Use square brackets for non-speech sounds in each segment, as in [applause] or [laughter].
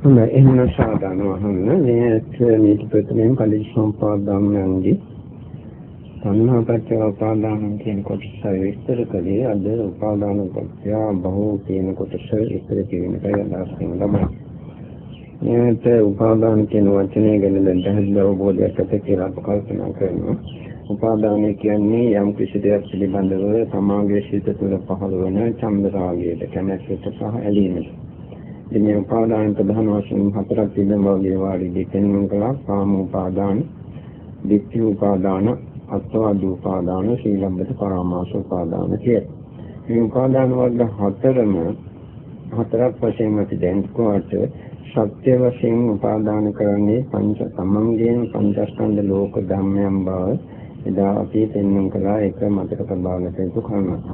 හොඳයි එහෙනම් සාධන වහන්න මේ මේක ප්‍රථමයෙන් පරිසම්පාද ධම්මයන්දී සංහාපච්ච උපාදාන කියන කොටස විස්තර කළේ අද උපාදාන පත්‍ය බහුව කියන කොටස විස්තර කිරීම එකයි අදහස් කරන ළමයි. මේකට උපාදාන කියන වචනය ගැන දැන් පැහැදිලි අවබෝධයක් ඇති කියලා අප කල්පනා කරනවා. උපාදානය කියන්නේ යම් කිසි දෙයක් පිළිබඳව සමාගයේ සිත තුළ පහළ වන චන්දරාගයට කැමැත්තට සහ ඇලීමට. ඉතින් මේ උපාදාන ප්‍රධාන වශයෙන් හතරක් තිබෙන වගේ වාඩි දෙකෙන් කළා කාම උපාදාන, ditthi උපාදාන, අත්වාද උපාදාන, සීලබ්බත පරාමාස උපාදාන කියලා. මේ උපාදාන වර්ග හතරම හතරක් වශයෙන් අපි දැන් කොහොමද සත්‍ය වශයෙන් උපාදාන කරන්නේ පංච සමංගයෙන් පංචස්කන්ධ ලෝක ධර්මයන් බව එදා අපි පෙන්වන්න කළා ඒක මතක තබාගත යුතු කරුණක්.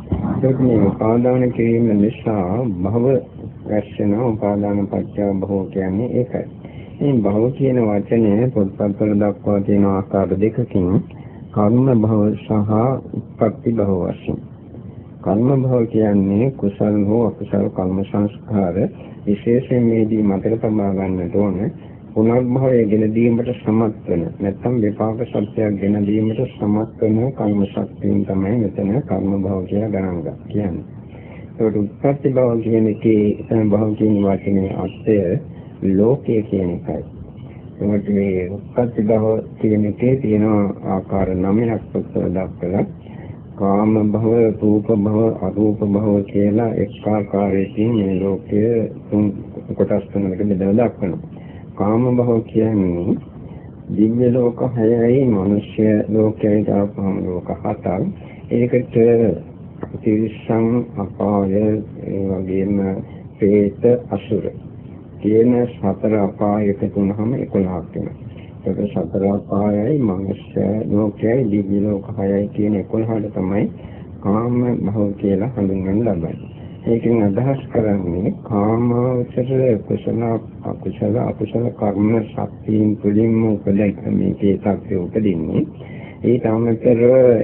ඒත් මේ උපාදාන කිරීම නිසා භව රැස්වෙන උපාදාන පත්‍ය භව කියන්නේ ඒකයි. මේ භව කියන වචනය පොත්පත්වල දක්වා තියෙන ආකාර දෙකකින් කර්ම භව සහ උප්පත්ති භව වශයෙන්. කර්ම භව කියන්නේ කුසල හෝ අකුසල කර්ම සංස්කාර විශේෂයෙන් මේදී මතක තබා ගන්නට ඕනේ. පුනර්භවය ගෙන දීමට සමත් වෙන නැත්නම් විපාක සත්‍යයක් ගෙන දීමට සමත් වෙන කර්ම ශක්තියෙන් තමයි මෙතන කර්ම භව කියලා ගණන් ගන්න කියන්නේ. ඒකට උත්පත්ති භව කියන එකේ එතන භව කියන වචනේ අර්ථය ලෝකය කියන එකයි. ඒකට මේ උත්පත්ති භව කියන එකේ තියෙන ආකාර නවයක් පොතේ දක්වලා කාම භව, රූප භව, අරූප භව කියලා එක් ආකාරයකින් මේ ලෝකය තුන් කොටස් තුනකට බෙදලා දක්වනවා. කාම භව කියන්නේ දිව්‍ය ලෝක 6යි මනුෂ්‍ය ලෝකයයි දාපහම ලෝක 7ක්. ඒකට තිරිසන් අපාය ඒ වගේම പ്രേත අසුර කියන සතර අපාය එකතු වුනහම 11ක් වෙනවා. ඒක සතර අපායයි මනුෂ්‍ය ලෝකයයි දිව්‍ය ලෝක 6යි කියන 11ට තමයි කාම භව කියලා හඳුන්වන්න ලබන්නේ. ඒකෙන් අදහස් කරන්නේ කාමාවචර කුසල අකුසල අකුසල කර්ම ශක්තියින් තුළින්ම උපදින මේකේ සත්‍ය උපදින්නේ ඒ තමතර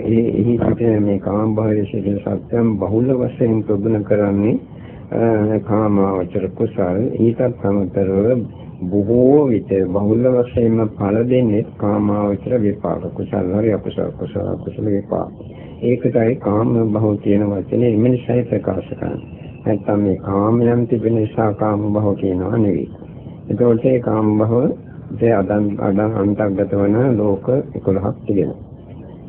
ඒ එහි සිටින මේ කාම භාවයේ සිටින සත්‍යම් බහුල වශයෙන් ප්‍රගුණ කරන්නේ කාමාවචර කුසල ඊටත් සමතරව බොහෝ විට බහුල වශයෙන්ම ඵල දෙන්නේ කාමාවචර විපාක කුසල හරි අකුසල කුසල අකුසල විපාක ඒකටයි කාම භව කියන වචනේ මිනිස්සයි ප්‍රකාශ කරන්නේ. නැත්තම් මේ කාමයන් තිබෙන නිසා කාම භව කියනවා නෙවෙයි. ඒකෝට ඒ කාම භව ඒ අදන් අදන් අන්තර්ගත වන ලෝක 11ක් තිබෙනවා.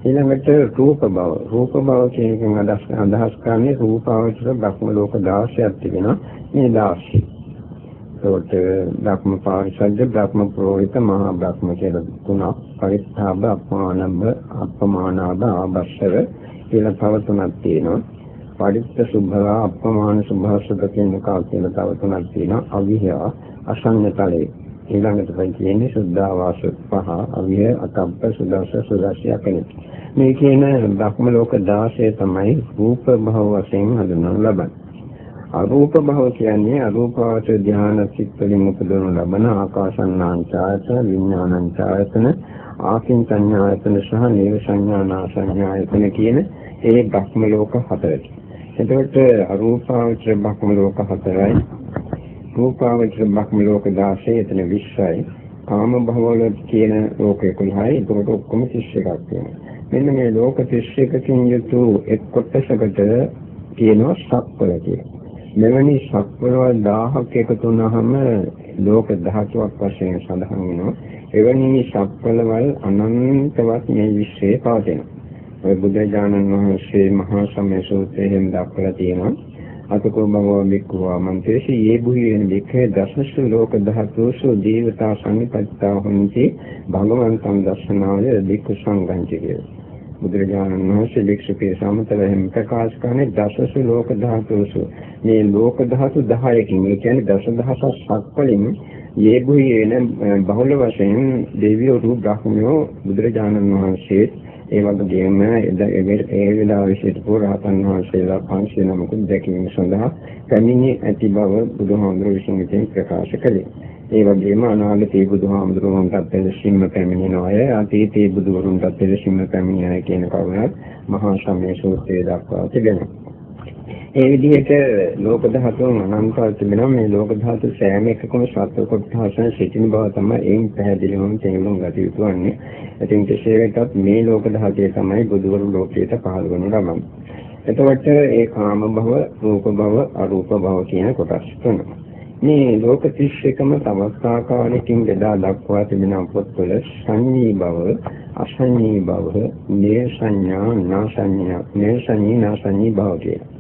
ඊළඟට රූප භව. රූප භව කියන එකෙන් අදහස් අදහස් කරන්නේ රූපාවචර බ්‍රහ්ම ලෝක 16ක් තිබෙනවා. මේ 16 ඒකට බ්‍රහ්ම පාරිසජ්ජ බ්‍රහ්ම ප්‍රෝහිත මහා බ්‍රහ්ම කියලා තුනක් පරිත්තාබ අපමානබ අපමානාබ ආබස්සර කියලා තව තුනක් තියෙනවා. පරිත්ත සුභව අපමාන සුභාසුද කියන කා කියලා තව තුනක් තියෙනවා. අවිහය අසඤ්ඤතලේ ඊළඟට තියෙන්නේ සුද්ධාවාස පහ අවිහය අකම්ප සුදාස සුදාසිය කෙනෙක්. මේ කියන බ්‍රහ්ම ලෝක 16 තමයි රූප භව වශයෙන් හඳුන්වන ලබන්නේ. අරූප භව කියන්නේ අරූපාවච ධාන සිත් වලින් උපදවන ලබන ආකාසන්නාංචායතන විඥානංචායතන ආකින් සංඥායතන සහ නේව සංඥානා සංඥායතන කියන ඒ භක්ම ලෝක හතරයි. එතකොට අරූපාවචර භක්ම ලෝක හතරයි. රූපාවචර භක්ම ලෝක 16 එතන 20යි. කාම භවවල කියන ලෝක 11යි. එතකොට ඔක්කොම 31ක් වෙනවා. මෙන්න මේ ලෝක 31කින් යුතු එක් කොටසකට කියනවා සක්වල කියලා. මෙවැනි සක්වල 1000ක් එකතු වුණාම ලෝක ධාතුවක් වශයෙන් සඳහන් වෙනවා. එවැනි සක්වලවල් අනන්තවත් මේ විශ්වයේ පවතිනවා. ඔය බුදුජානන් වහන්සේ මහා සම්මේ සූත්‍රයෙන් දක්වලා තියෙනවා. අතකෝ භගව බික්ඛවා මන්තේසි යේ බුහියෙන් බික්ඛේ දසසු ලෝක ධාතුසු දේවතා සංනිපත්තා හොන්ති භගවන්තං දර්ශනාය බික්ඛු සංඝංචි කියලා. බුදුරජාණන් වහන්සේ වික්ෂුපේ සමතලයෙන් ප්‍රකාශ කරන්නේ දසසු ලෝක ධාතුසු මේ ලෝක ධාතු 10කින් ඒ කියන්නේ දසදහසක් සක්වලින් යේබුහි වෙන බහුල වශයෙන් දෙවියෝ රූප බ්‍රහ්මයෝ බුදුරජාණන් වහන්සේ ඒ වගේම ඒ වෙලාව විශේෂ පුරාතන් වහන්සේලා 500 නමකුත් දැකීම සඳහා පැමිණි ඇති බව බුදුහාමුදුරුවෝ විසින් ඉතින් ප්‍රකාශ කළේ. ඒ වගේම අනාගතයේ බුදුහාමුදුරුවන්ටත් පෙරසින්ම පැමිණෙන අය අතීතයේ බුදුවරුන්ටත් පෙරසින්ම පැමිණෙන අය කියන කරුණත් මහා සම්මේ සූත්‍රයේ දක්වා තිබෙනවා. ඒ විදිහට ලෝක ධාතුන් අනන්තව තිබෙනවා මේ ලෝක ධාතු සෑම එකකම සත්ව කොටසෙන් සිටින බව තමයි එයින් පැහැදිලිවම තේරුම් ගත යුතු වන්නේ. ඉතින් කෙසේ වෙතත් මේ ලෝක ධාතය තමයි බුදුවරු ලෝකයට පහළ වනු ලබන්නේ. එතකොට ඒ කාම භව, රූප භව, අරූප භව කියන කොටස් තුනක්. මේ ලෝක 31ම තවත් ආකාරයකින් බෙදා දක්වා තිබෙන පොත්වල සංඤී භව, අසංඤී භව, නේය සංඥා, නාසඤ්ඤා, නේය සංඤී, නාසඤ්ඤී භව කියලා.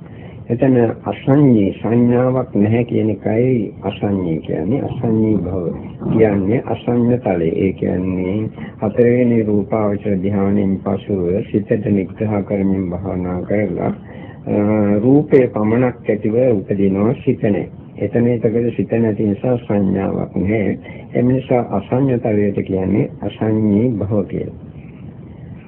එතන අසංඤේ සංඥාවක් නැහැ කියන එකයි අසංඤේ කියන්නේ. අසංඤී භව කියන්නේ අසංඤ තලයේ ඒ කියන්නේ හතරවෙනි රූපාවචර ධානයෙන් පසුව සිතට නිග්‍රහ කරමින් භාවනා කරලා රූපේ පමණක් ඇතිව උපදිනවා සිතනේ. එතන ඒකද සිත නැති නිසා සංඥාවක් නැහැ. එම නිසා අසංඤ තලයට කියන්නේ අසංඤී භව කියලා.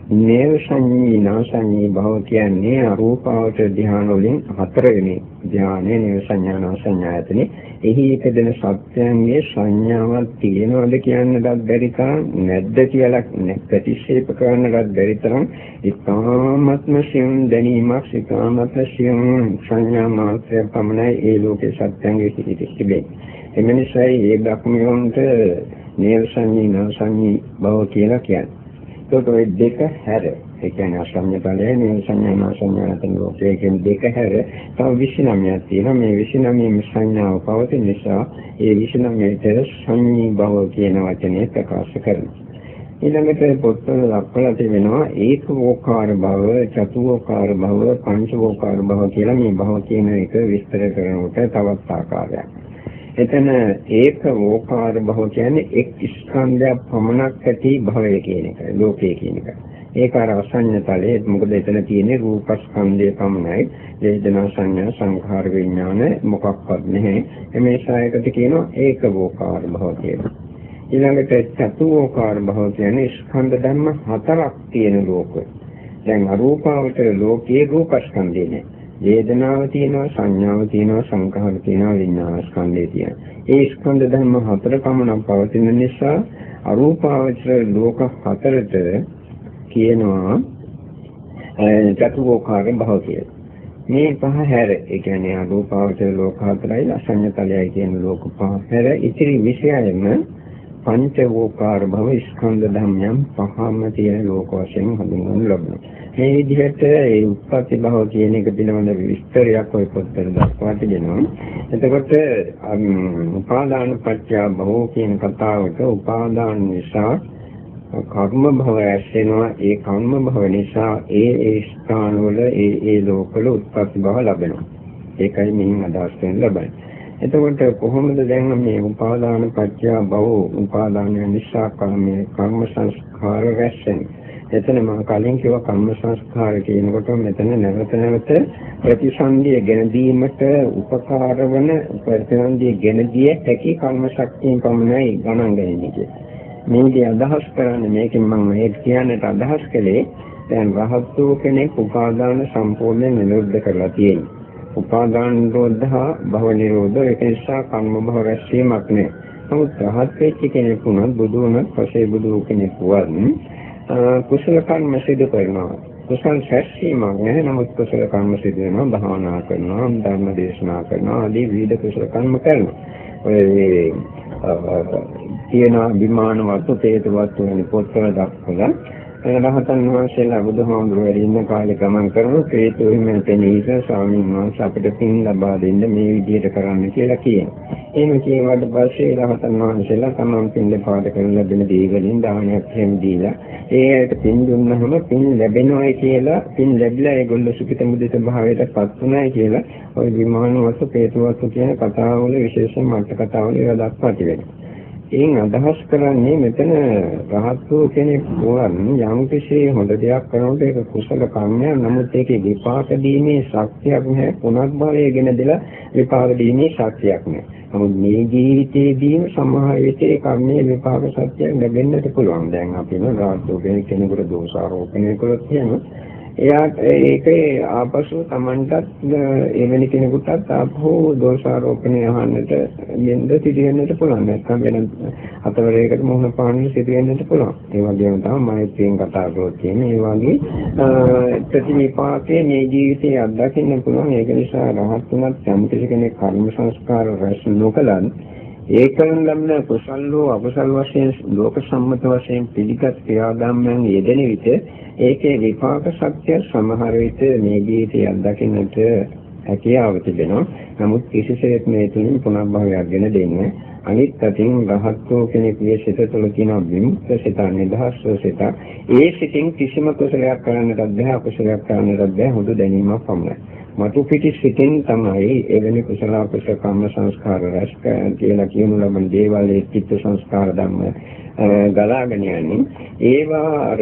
නේව සංඤී නාසඤ්ඤී භව කියන්නේ අරූපාවචර ධ්‍යාන වලින් හතරවෙනි ධ්‍යානයේ නේව සංඥා නාසඤ්ඤායතනෙ එහි එකදෙන සත්‍යයන්ගේ සංඥාවක් තියෙනවද කියන්නටත් බැරි තරම් නැද්ද කියලා ප්‍රතික්ෂේප කරන්නටත් බැරි තරම් ඉතාමත්ම සියුම් දැනීමක් ඉතාමත්ම සියුම් සංඥා මාත්‍රය පමණයි ඒ ලෝකේ සත්‍යයන්ගේ තිබෙන්නේ එම නිසායි ඒ බ්‍රහ්මියොන්ට නේව සංඤී නාසඤ්ඤී භව කියලා කියන්නේ. ඒකට ওই දෙක හැර ඒ කියන්නේ අසඤ්ඤ ඵලය මේ සංඥා සංඥාතන ලෝකයේ කියන දෙක හැර තව 29ක් තියෙනවා මේ 29 සංඥාව පවතින නිසා ඒ 29ට සංඤී භව කියන වචනේ ප්‍රකාශ කරනවා ඊළඟට පොත්වල දක්වලා තිබෙනවා ඒකෝකාර භව, චතුෝකාර භව, පංචෝකාර භව කියලා මේ භව කියන එක විස්තර කරනකොට තවත් ආකාරයක්. එතන ඒක වෝකාර භව කියන්නේ එක් ස්කන්ධයක් පමණක් ඇති භවය කියන එක ලෝකය කියන එක. ඒක අර අසඤ්ඤ තලයේ මොකද එතන තියෙන්නේ රූපස්කන්ධය පමණයි. වේදනා සංඥා සංඛාර විඥාන මොකක්වත් නැහැ. මේ ශායකට කියනවා ඒක වෝකාර භව කියලා. ඊළඟට චතුෝකාර භව කියන්නේ ස්කන්ධ ධර්ම හතරක් තියෙන ලෝකය. දැන් අරූපාවචර ලෝකයේ රූපස්කන්ධය නෑ. වේදනාව තියෙනවා සංඥාව තියෙනවා සංඛාර තියෙනවා විඥාන ස්කන්ධය තියෙනවා. ඒ ස්කන්ධ ධර්ම හතර පමණක් පවතින නිසා අරූපාවචර ලෝක හතරට කියනවා චතුෝකාර භව කියලා. මේ පහ හැර ඒ කියන්නේ අරූපාවචර ලෝක හතරයි අසඤ්ඤතලයයි කියන ලෝක පහ හැර ඉතිරි විෂයයම පංචවෝකාර භව ස්කන්ධ ධර්මයන් පහම තියෙන ලෝක වශයෙන් හඳුන්වනු ලබනවා. මේ විදිහට ඒ උත්පත්ති භව කියන එක පිළිබඳ විස්තරයක් ওই පොත්වල දක්වා තිබෙනවා. එතකොට උපාදාන පත්‍ය භව කියන කතාවට උපාදාන නිසා කර්ම භව ඇසෙනවා ඒ කර්ම භව නිසා ඒ ඒ ස්ථානවල ඒ ඒ ලෝකවල උත්පත්ති භව ලැබෙනවා. ඒකයි මෙහින් අදහස් වෙන ලබන්නේ. එතකොට කොහොමද දැන් මේ උපාදාන පත්‍ය භව උපාදාන නිසා කර්ම කර්ම සංස්කාර රැස්ෙන්නේ එතන මම කලින් කිව්ව කම්ම සංස්කාර කියනකොට මෙතන නැවත නැවත ප්‍රතිසන්දිය ගෙන දීමට උපකාර වන ප්‍රතිසන්දිය ගෙන දිය හැකි කම්ම ශක්තියෙන් පමණයි ගණන් ගන්නේ මේකේ අදහස් කරන්නේ මේකෙන් මම මේ කියන්නට අදහස් කළේ දැන් රහත් වූ කෙනෙක් උපාදාන සම්පූර්ණයෙන් නිරුද්ධ කරලා තියෙනවා. උපාදාන නිරෝධහ භව නිරෝධ ඒක නිසා කම්ම භව රැස්වීමක් නෑ. නමුත් රහත් වෙච්ච කෙනෙක් වුණත් බුදු වුණත් පසේ බුදු කෙනෙක් වුණත් කුසල කර්ම සිදු කරනවා. කුසල් සැසීමක් නැහැ නමුත් කුසල කර්ම සිදු වෙනවා භාවනා කරනවා ධර්ම දේශනා කරනවා ආදී විවිධ කුසල කර්ම කරනවා. ඔය තියෙන විමාන වස්තු තේත වස්තු වෙන පොත්වල දක්වලා රහතන් වහන්සේලා බුදුහාමුදුරුවෝ ඉන්න කාලේ ගමන් කරන හේතු හිමෙන් තෙනීස ස්වාමීන් වහන්සේ අපිට පින් ලබා දෙන්න මේ විදිහට කරන්න කියලා කියනවා. එහෙම කියනවාට පස්සේ රහතන් වහන්සේලා තමන් පින් දෙපාඩ කරන ලැබෙන දේ වලින් දානයක් එහෙම දීලා ඒකට පින් දුන්නහම පින් ලැබෙනවයි කියලා පින් ලැබිලා ඒගොල්ලෝ සුඛිත මුදිත භාවයට පත් වුණායි කියලා ওই විමාන වස්තු හේතු වස්තු කියන කතාවල විශේෂයෙන් මට කතාවල ඒවා දක්වා තිබෙනවා. එයින් අදහස් කරන්නේ මෙතන රහත් වූ කෙනෙක් වුණත් යම් කිසි හොඳ දෙයක් කරනකොට ඒක කුසල කර්මයක්. නමුත් ඒකේ විපාක දීමේ ශක්තියක් නැහැ. පුනත් භවයගෙන දෙලා විපාක දීමේ ශක්තියක් නැහැ. නමුත් මේ ජීවිතයේදීම සමහර විට ඒ කර්මයේ විපාක සත්‍යයක් ලැබෙන්නට පුළුවන්. දැන් අපි නෝ රහත් වූ කෙනෙකුට දෝෂාරෝපණය කළොත් එහෙම එයාට ඒකේ ආපසු Tamanටත් එවැනි කෙනෙකුටත් ආපහු දෝෂාරෝපණය අහන්නට යෙන්ද සිදුවෙන්නට පුළුවන්. නැත්නම් වෙන අතවරයකට මොහොන පාන්න සිදුවෙන්නට පුළුවන්. ඒ වගේම තමයි මෛත්‍රියෙන් කතා කරොත් කියන්නේ ඒ වගේ ප්‍රතිවිපාකයේ මේ ජීවිතයේ අත්දකින්න පුළුවන්. ඒක නිසා රහත් වුණත් යම් කෙනෙක් කර්ම සංස්කාර රැස් නොකලත් ඒකෙන් ලැබෙන කුසල් හෝ අකුසල් වශයෙන් ලෝක සම්මත වශයෙන් පිළිගත් ක්‍රියාදාමයන් යෙදෙන විට ඒකේ විපාක සත්‍ය සමහර විට මේ ජීවිතය අත්දකින්නට හැකියාව තිබෙනවා. නමුත් කිසිසේත් මේ තුලින් පුනර්භවයක් ගෙන දෙන්නේ අනිත් අතින් රහත්ෝ කෙනෙකුගේ සිත තුළ තියෙන විමුක්ත සිත නිදහස්ව සිත ඒ සිතින් කිසිම කුසලයක් කරන්නට බැහැ අකුසලයක් කරන්නට බැහැ හුදු දැනීමක් පමණයි. මතු පිටි සිතින් තමයි එවැනි කුසල කුසල කම්ම සංස්කාර රැස් කියලා කියනු ලබන දේවල් ඒ චිත්ත සංස්කාර ධම්ම ගලාගෙන යන්නේ ඒවා අර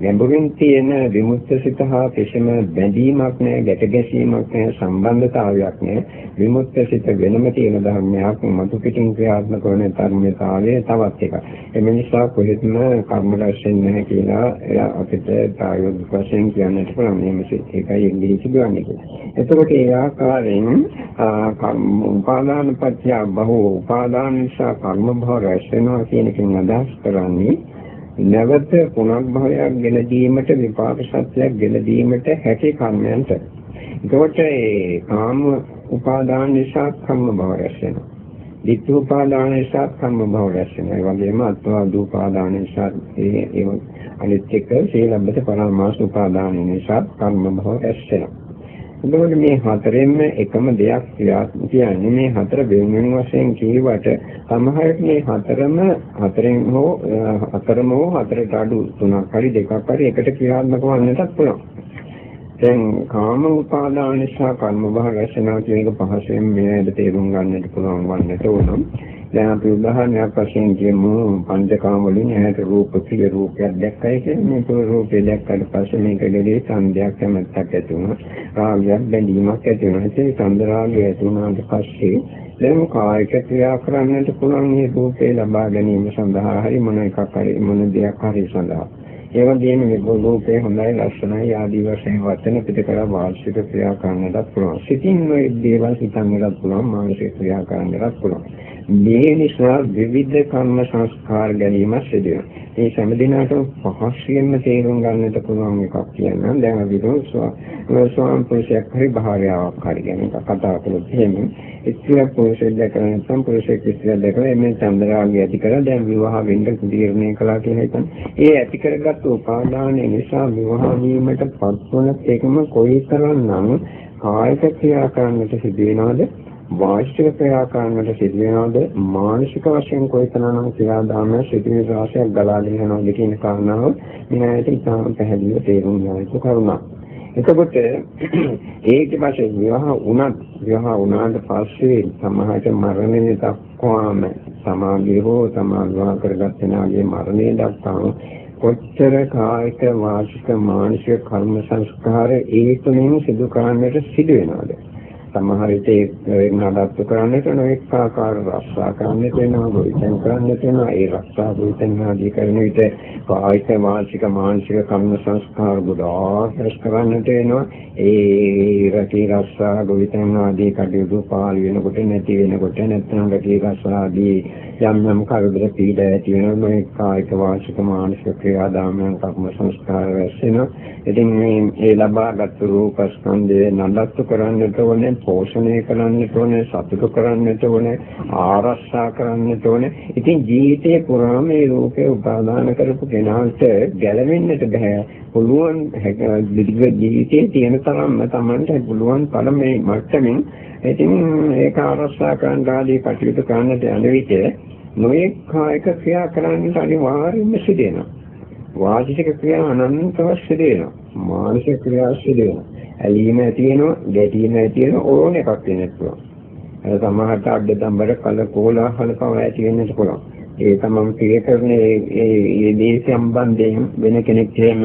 ගැඹුරින් තියෙන විමුක්ත සිත හා කිසිම බැඳීමක් නැහැ ගැට ගැසීමක් නැහැ සම්බන්ධතාවයක් නැහැ විමුක්ත සිත වෙනම තියෙන ධර්මයක් මතු පිටින් ක්‍රියාත්මක වන ධර්මතාවය තවත් එකක් එම නිසා කොහෙත්ම කර්ම රැස්ෙන්නේ නැහැ කියලා අපිට ප්‍රායෝගික වශයෙන් කියන්නට පුළුවන් මේ ඒකයි ඉංග්‍රීසි කියන්නේ කියලා. එතකොට ඒ ආකාරයෙන් උපාදාන පත්‍ය බහු උපාදාන නිසා කර්ම භව රැස් වෙනවා කියන එකෙන් අදහස් කරන්නේ නැවත පුනර්භවයක් ගෙන දීමට විපාක සත්‍යයක් ගෙන දීමට හැකි කර්මයන්ට. එතකොට ඒ කාම උපාදාන නිසා කර්ම භව රැස් වෙනවා. Ditthi උපාදාන නිසා කර්ම භව රැස් වෙනවා. ඒ වගේම අත්වාද උපාදාන නිසා ඒ ඒ අනිත් එක සීලබ්බත පරමාස උපාදාන නිසා කර්ම භව රැස් වෙනවා. එතකොට මේ හතරෙන්ම එකම දෙයක් කියන්නේ මේ හතර වෙන වෙන වශයෙන් කියවට සමහරට මේ හතරම හතරෙන් හෝ හතරම හෝ හතරට අඩු තුනක් හරි දෙකක් හරි එකට ක්‍රියාත්මක වන්නටත් පුළුවන්. දැන් කාම උපාදාන නිසා කර්ම බහ රැසෙනවා කියන එක පහසෙන් මේකට තේරුම් ගන්නට පුළුවන් වන්නට ඕන. දැන් අපි උදාහරණයක් වශයෙන් කියමු. පංචකාම වලින් ඇහැට රූප පිළ රූපයක් දැක්කයි කියන්නේ මේ පුර රූපේ දැක්කට පස්සේ මේක දෙලේ සංදයක් කැමැත්තක් ඇති වුණා. රාගයක් බැඳීමක් ඇති වුණා. ඒ සංද රාගය ඇති වුණාට පස්සේ දැන් කායික ක්‍රියා කරන්නට පුළුවන් මේ රූපේ ලබා ගැනීම සඳහා හරි මොන එකක් හරි මොන දෙයක් හරි සඳහා. ඒ වගේම මේ රූපේ හොඳයි ලස්සනයි ආදී වශයෙන් වචන පිට කරලා වාචික ක්‍රියා කරන්නටත් පුළුවන්. සිතින් මේ දේවල් හිතන්නටත් පුළුවන් මානසික ක්‍රියා කරන්නටත් පුළුවන්. මේ නිසා විවිධ කර්ම සංස්කාර ගැනීම සිදු වෙනවා. ඒ හැම දිනකටම පහසුවෙන්ම තේරුම් ගන්නට පුළුවන් එකක් කියනවා. දැන් අපි ස්වාම පුරුෂයෙක් හරි භාර්යාවක් හරි ගැන කතා කරලා එහෙම ඉස්තිර පුරුෂයෙක් දැකලා නැත්නම් පුරුෂයෙක් ඉස්තිර දැකලා එමේ චන්ද්‍රාගය ඇති කරලා දැන් විවාහ වෙන්න තීරණය කළා කියලා හිතන්න. ඒ ඇති කරගත් උපාදානය නිසා විවාහ වීමට පත්වන එකම කොයිතරම්නම් කායික ක්‍රියා කරන්නට සිදු වෙනවද වාචික ක්‍රියාකාරණයට සිදු වෙනවද මානසික වශයෙන් කොයිතරම්නම් ක්‍රියාදාමය සිදුවී රාශියක් ගලාගෙන යනවද කියන කාරණාව මෙයාට ඉතාම පැහැදිලිව තේරුම් ගන්න යුතු කරුණක්. එතකොට [clears throat] ඒක පස්සේ විවාහ වුණත් විවාහ වුණාට පස්සේ සමාජ මරණය දක්වාම සමාජය හෝ සමාජවා කරගත් වෙනාගේ මරණය දක්වාම කොච්චර කායික වාචික මානසික කර්ම සංස්කාර ඒ තුනෙන් සිදු කරන්නට සිදු වෙනවද සමහර විට ඒ නඩත්තු කරන්නට නොඑක ආකාර රක්ෂා කරන්නට වෙනවා ගොවිතැන් කරන්නට වෙනවා ඒ රක්ෂා ගොවිතැන් ආදී කරන විට කායික මානසික මානසික කර්ම සංස්කාර ගොඩාක් රැස් කරන්නට වෙනවා ඒ රකී රක්ෂා ගොවිතැන් ආදී කටයුතු පාළු වෙනකොට නැති වෙනකොට නැත්නම් රකී රක්ෂා ආදී යම් යම් කරදර පීඩා ඇති වෙනවා. මේ කායික වාචික මානසික ක්‍රියාදාමයන් කර්ම සංස්කාර රැස් වෙනවා. ඉතින් මේ ඒ ලබාගත් රූප ස්කන්ධය නඩත්තු කරන්නට ඕනේ. පෝෂණය කරන්නට ඕනේ සතුට කරන්නට ඕනේ ආරක්ෂා කරන්නට ඕනේ. ඉතින් ජීවිතේ පුරාම මේ රූපේ උපාදාන කරපු කෙනාට ගැලවෙන්නට බෑ. පුළුවන් ජීවිතයේ තියෙන තරම්ම Tamanට පුළුවන් පළමේ මට්ටමින්. ඉතින් ඒක ආරක්ෂා කරන්න ආදී කටයුතු කරන්නට යන විට නොයෙක් කායික ක්‍රියා කරන්නට අනිවාර්යයෙන්ම සිදෙනවා වාචික ක්‍රියා අනන්තව සිදෙනවා මානසික ක්‍රියා සිදෙනවා ඇලීම ඇති වෙනවා, ගැටීම ඇති වෙනවා ඕන එකක් වෙන්නත් පුළුවන්. ඒ සමහරට අඩදම්බර කල කෝලාහල පව ඇති වෙන්නත් පුළුවන්. ඒ තමයි ප්‍රිය කරන ඒ ඒ දේ සම්බන්ධයෙන් වෙන කෙනෙක් එහෙම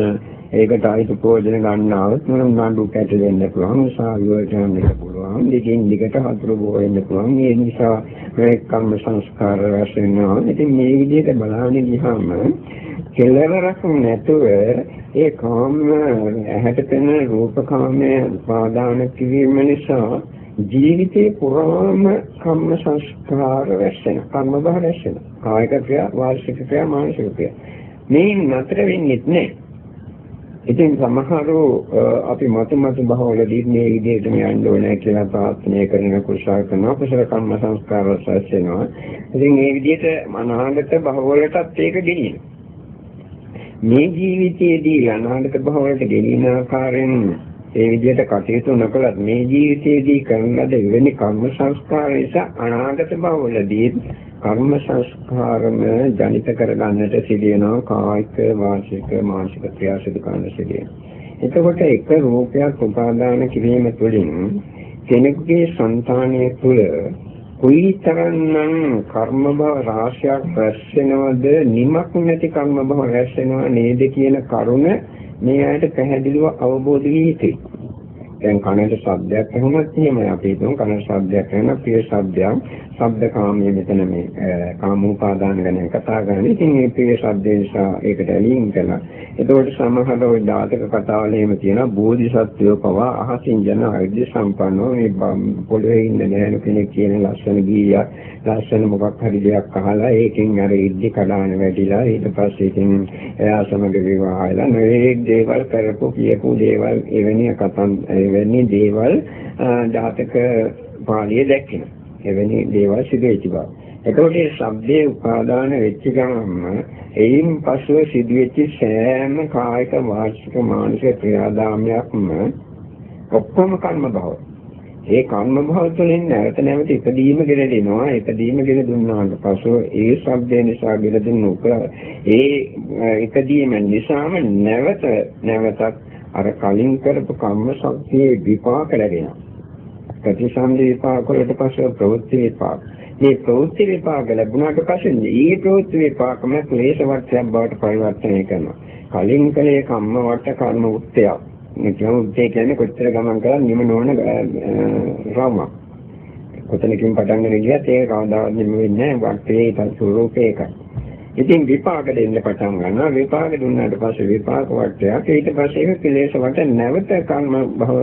ඒකට ආයිත් ප්‍රයෝජන ගන්නවොත් මොන උනන්දු කැට දෙන්න පුළුවන් සාවිවට යන්න පුළුවන් දෙකින් දිගට හතුරු බෝ වෙන්න පුළුවන් ඒ නිසා මේ කර්ම සංස්කාර රැස් වෙනවා ඉතින් මේ විදිහට බලන්නේ ගියාම කෙලවරක් නැතුව ඒ කාම ඇහැට පෙනෙන රූප කාමයේ උපාදාන කිරීම නිසා ජීවිතේ පුරාම කම්ම සංස්කාර රැස්වෙන කර්ම බහ රැස්වෙන කායික ක්‍රියා වාචික ක්‍රියා මානසික ක්‍රියා. මේ නතර වෙන්නේ නැහැ ඉතින් සමහරව අපි මතු මතු බහවලදී මේ විදිහට යන්න ඕනේ කියලා ප්‍රාර්ථනා කරන කුසල කරනවා කුසල කම්ම සංස්කාර රැස් වෙනවා ඉතින් මේ විදිහට අනාගත බහවලටත් ඒක ගෙනියනවා. මේ ජීවිතයේදී අනාගත භවවලට ගෙනියන ආකාරයෙන් ඒ විදිහට කටයුතු නොකලත් මේ ජීවිතයේදී කරන ලද එවැනි කර්ම සංස්කාර නිසා අනාගත භවවලදී කර්ම සංස්කාරම ජනිත කරගන්නට සිදුවෙනවා කායික වාචික මානසික ක්‍රියා සිදු කරන සිදුවෙනවා. එතකොට එක රූපයක් උපාදාන කිරීම තුළින් කෙනෙකුගේ సంతානය තුළ කුයිතරන්නම් කර්ම භව රාශියක් රැස් වෙනවද නිමක් නැති කර්ම භව රැස් වෙනව නේද කියන කරුණ මේ ඇයට පැහැදිලිව අවබෝධ වී යුතුයි. දැන් කනට ශබ්දයක් ඇහුනොත් එහෙමයි. අපි හිතමු කනට ශබ්දයක් ඇහෙනවා ප්‍රිය ශබ්දයක්. ශබ්ද කාමයේ මෙතන මේ කාම උපාදාන ගැන කතා කරන්නේ. ඉතින් මේ ප්‍රිය ශබ්ද නිසා ඒකට ඇලීම් කළා. එතකොට සමහර ওই දාතක කතාවල එහෙම තියෙනවා බෝධිසත්වයෝ පවා අහසින් යන අවිද්‍ය සම්පන්නව මේ පොළවේ ඉන්න නෑන කෙනෙක් කියන ලස්සන ගීයක් ලස්සන මොකක් හරි දෙයක් අහලා ඒකෙන් අර ඉද්දි කඩාන වැටිලා ඊට පස්සේ ඉතින් එයා සමග විවාහයලා මේ දේවල් කරපු කියපු දේවල් එවැනි කතන් එවැනි දේවල් දාතක පාළියේ දැක්කෙනවා. එවැනි දේවල් සිදු වෙච්ච බව. එතකොට මේ ශබ්දයේ උපාදාන වෙච්ච ගමන්ම එයින් පසුව සිදුවෙච්ච සෑම කායික වාචික මානසික ක්‍රියාදාමයක්ම ඔක්කොම කර්ම භව. ඒ කර්ම භව තුළින් නැවත නැවත ඉදීම ගෙරෙනවා. ඉදීම ගෙර දුන්නාට පසුව ඒ ශබ්දේ නිසා ගෙර දුන්න උප ඒ ඉදීම නිසාම නැවත නැවතත් අර කලින් කරපු කර්ම ශක්තියේ විපාක ලැබෙනවා. ප්‍රතිසන්දි විපාක වලට පස්සේ ප්‍රවෘත්ති විපාක. මේ ප්‍රවෘත්ති විපාක ලැබුණාට පස්සේ ඊ ප්‍රවෘත්ති විපාකම ක්ලේශ වර්ගයක් බවට පරිවර්තනය කරනවා. කලින් කලේ කම්ම වට කර්ම උත්තයක්. මේ කියන උත්තේ කියන්නේ කොච්චර ගමන් කරලා නිම නොවන රාම. කොතනකින් පටන් ගන්න ගියත් ඒක කවදාවත් නිම වෙන්නේ නැහැ. වර්තේ ස්වરૂපේ එකයි. ඉතින් විපාක දෙන්න පටන් ගන්නවා. විපාක දුන්නාට පස්සේ විපාක වටයක් ඊට පස්සේ ඒක කෙලෙස් වට නැවත කර්ම භව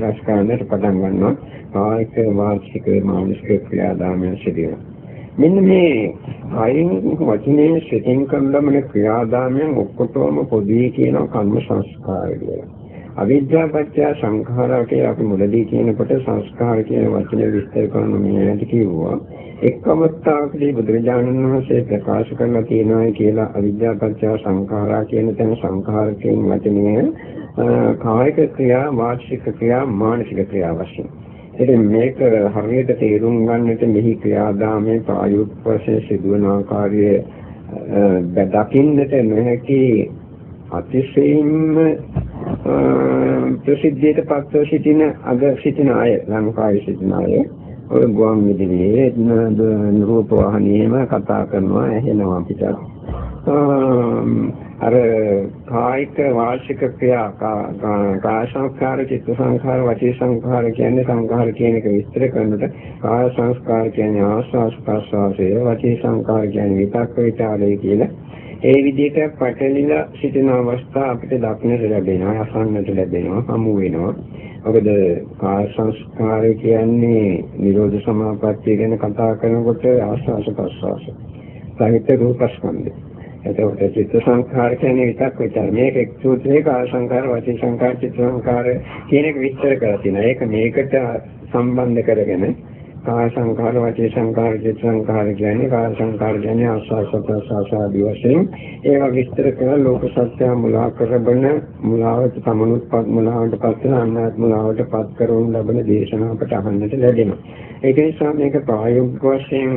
රස කරන්නට පටන් ගන්නවා. කායික වාචික මානසික ක්‍රියාදාමයන් සිදුවෙනවා මෙන්න මේ අයින් වචනේ සිතින් කරන ලබන ක්‍රියාදාමයන් ඔක්කොටම පොදුයි කියන කර්ම සංස්කාරය කියලා. අවිද්‍යාව පත්‍ය සංඛාරකේ අපි මුලදී කියනකොට සංස්කාර කියන වචනේ විස්තර කරන මේ ඇති කිව්වා. එක් අවස්ථාවකදී බුදුරජාණන් වහන්සේ ප්‍රකාශ කරලා තියෙනවා කියලා අවිද්‍යාව පත්‍ය සංඛාරා කියන තැන සංඛාරකයෙන් වචනය කායික ක්‍රියා වාචික ක්‍රියා මානසික ක්‍රියා වශයෙන්. ඉතින් මේක හරියට තේරුම් ගන්නට මෙහි ක්‍රියාදාමයේ ප්‍රායෝගික වශයෙන් සිදුවන ආකාරය දකින්නට නොහැකි අතිශයින්ම ප්‍රසිද්ධියට පත්ව සිටින අද සිටින අය ලංකාවේ සිටින අය ඔය ගුවන් විදුලියේ රූප වාහනේම කතා කරනවා ඇහෙනවා අපිට. අර කායික වාචික ක්‍රියා කාය සංස්කාර චිත්ත සංස්කාර වචී සංස්කාර කියන්නේ සංස්කාර කියන එක විස්තර කරනකොට කාය සංස්කාර කියන්නේ ආස්වාස් ප්‍රස්වාසය වචී සංස්කාර කියන්නේ විතක්ක විචාරය කියලා ඒ විදිහට පැටලිලා සිටින අවස්ථා අපිට දක්නට ලැබෙනවා අසන්නට ලැබෙනවා හමු වෙනවා. මොකද කාය සංස්කාරය කියන්නේ නිරෝධ සමාපත්තිය ගැන කතා කරනකොට ආස්වාස ප්‍රස්වාස සහිත රූපස්කන්ධය එතකොට චිත්ත සංඛාර කියන්නේ විතක් විතර. මේක එක් සූත්‍රයේ කාය සංඛාර වචී සංඛාර චිත්ත සංඛාර කියන එක විස්තර කරලා තියෙනවා. ඒක මේකට සම්බන්ධ කරගෙන කාය සංඛාර වචී සංඛාර චිත්ත සංඛාර කියන්නේ කාය සංඛාර කියන්නේ ආස්වාස ප්‍රසආස ආදී වශයෙන්. ඒවා විස්තර කරලා ලෝක සත්‍ය මුලා කරබන මුලාවට සමනුත්පත් මුලාවට පත් වෙන අනාත් මුලාවට පත් කරවන ලබන දේශනා අපට අහන්නට ලැබෙනවා. ඒක නිසා මේක ප්‍රායෝගික වශයෙන්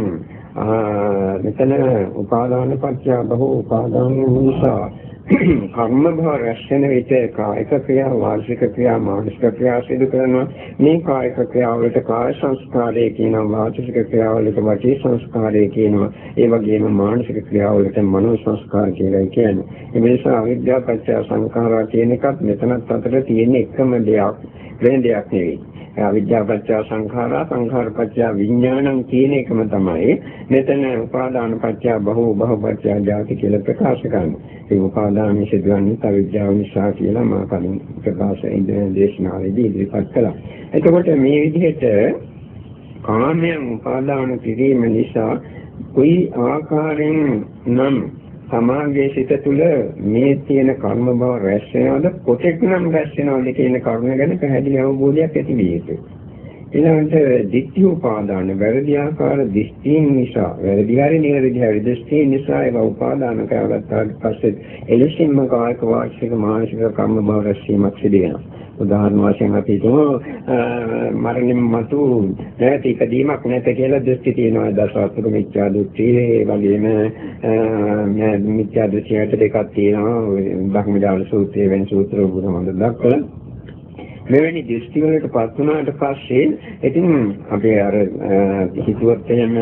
මෙතන උපාදාන පත්‍ය බහු උපාදාන නිසා [clears throat] කර්ම භව රැස් වෙන විට කායික ක්‍රියා වාචික ක්‍රියා මානසික ක්‍රියා සිදු කරනවා. මේ කායික ක්‍රියාවලට කාය සංස්කාරය කියනවා වාචික ක්‍රියාවලට වාචික සංස්කාරය කියනවා. ඒ වගේම මානසික ක්‍රියාවලට මනෝ සංස්කාර කියලා කියන්නේ. ඒ නිසා අවිද්‍යාව පත්‍ය සංඛාරා කියන එකත් මෙතනත් අතර තියෙන එකම දෙයක් වෙන දෙයක් නෙවෙයි. අවිද්‍යාව පත්‍ය සංඛාරා සංඛාර පත්‍ය විඥානං කියන එකම තමයි මෙතන උපාදාන පත්‍ය බහුව බහුව පත්‍ය ජාති කියලා ප්‍රකාශ කරන්නේ. ඒ උපාදාන සිදුවන්නේ අවිද්‍යාව නිසා කියලා මා කලින් ප්‍රකාශ ඉදිරියේ දේශනාවේදී ඉදිරිපත් කළා. එතකොට මේ විදිහට කාමයන් උපාදාන කිරීම නිසා කොයි ආකාරයෙන් නම් සමාගයේ සිත තුළ මේ තියෙන කර්ම බව රැස් වෙනවද කොටෙක් නම් රැස් වෙනවද කියන කරුණ ගැන පැහැදිලි අවබෝධයක් ඇති විය යුතුයි. ඊළඟට ditthi උපාදාන වැරදි ආකාර දිස්ත්‍යින් නිසා වැරදි හරි නිවැරදි හරි දිස්ත්‍යින් නිසා ඒවා උපාදාන කරගත්තාට පස්සේ එලෙසින්ම කායික වාචික මානසික කර්ම බව රැස් වීමක් සිදු වෙනවා. උදාහරණ වශයෙන් අපි හිතමු මරණින් මතු නැති ඉදීමක් නැත කියලා දෘෂ්ටි තියෙනවා. දසවතුරු මිත්‍යා දෘෂ්ටි ඒ වගේම මිත්‍යා දෘෂ්ටියට දෙකක් තියෙනවා. බ්‍රහ්මජාල සූත්‍රයේ වෙන සූත්‍ර බුදුමඳ දක්වලා. මෙවැනි දෘෂ්ටි වලට පත් වුණාට පස්සේ ඉතින් අපි අර හිතුවත් එහෙම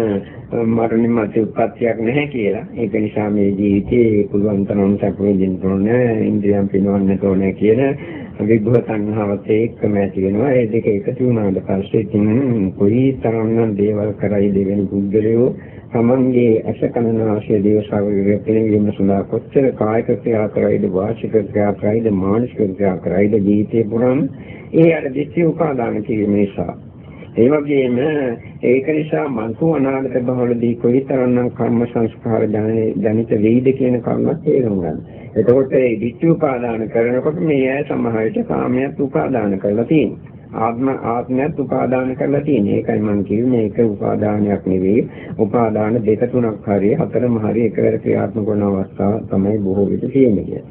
මරණින් මතු උත්පත්තියක් නැහැ කියලා. ඒක නිසා මේ ජීවිතේ පුළුවන් තරම් සැප විඳින්න ඕනේ ඉන්ද්‍රියම් පිනවන්නට ඕනේ කියන විභව සංහාවත් එක්කම ඇති වෙනවා. ඒ දෙක එකතු වුණාට පස්සේ ඉතින් කොයි තරම්නම් දේවල් කරයි දෙවෙනි පුද්ගලයෝ තමන්ගේ අසකනාශය දේව ශාරීරික පිළිවීම සඳහා කොච්චර කායික ක්‍රියා කරයිද වාචික ක්‍රියා කරයිද මානසික ක්‍රියා කරයිද ජීවිතේ පුරාම ඒ අර දිට්ඨි උපාදාන කිරීම නිසා ඒ වගේම ඒක නිසා මනසු අනාගත භවවලදී කොයිතරම්නම් කර්ම සංස්කාර දැනිත වෙයිද කියන කරුණ තේරුම් ගන්න. එතකොට ඒ ditthi උපාදාන කරනකොට මේ අය සමහරට කාමයක් උපාදාන කරලා තියෙනවා. ආත්ම ආත්මයක් උපාදාන කරලා තියෙනවා. ඒකයි මම කිව්වේ මේක උපාදානයක් නෙවෙයි. උපාදාන දෙක තුනක් හරි හතරම හරි එකවර ක්‍රියාත්මක වන අවස්ථා තමයි බොහෝ විට තියෙන්නේ.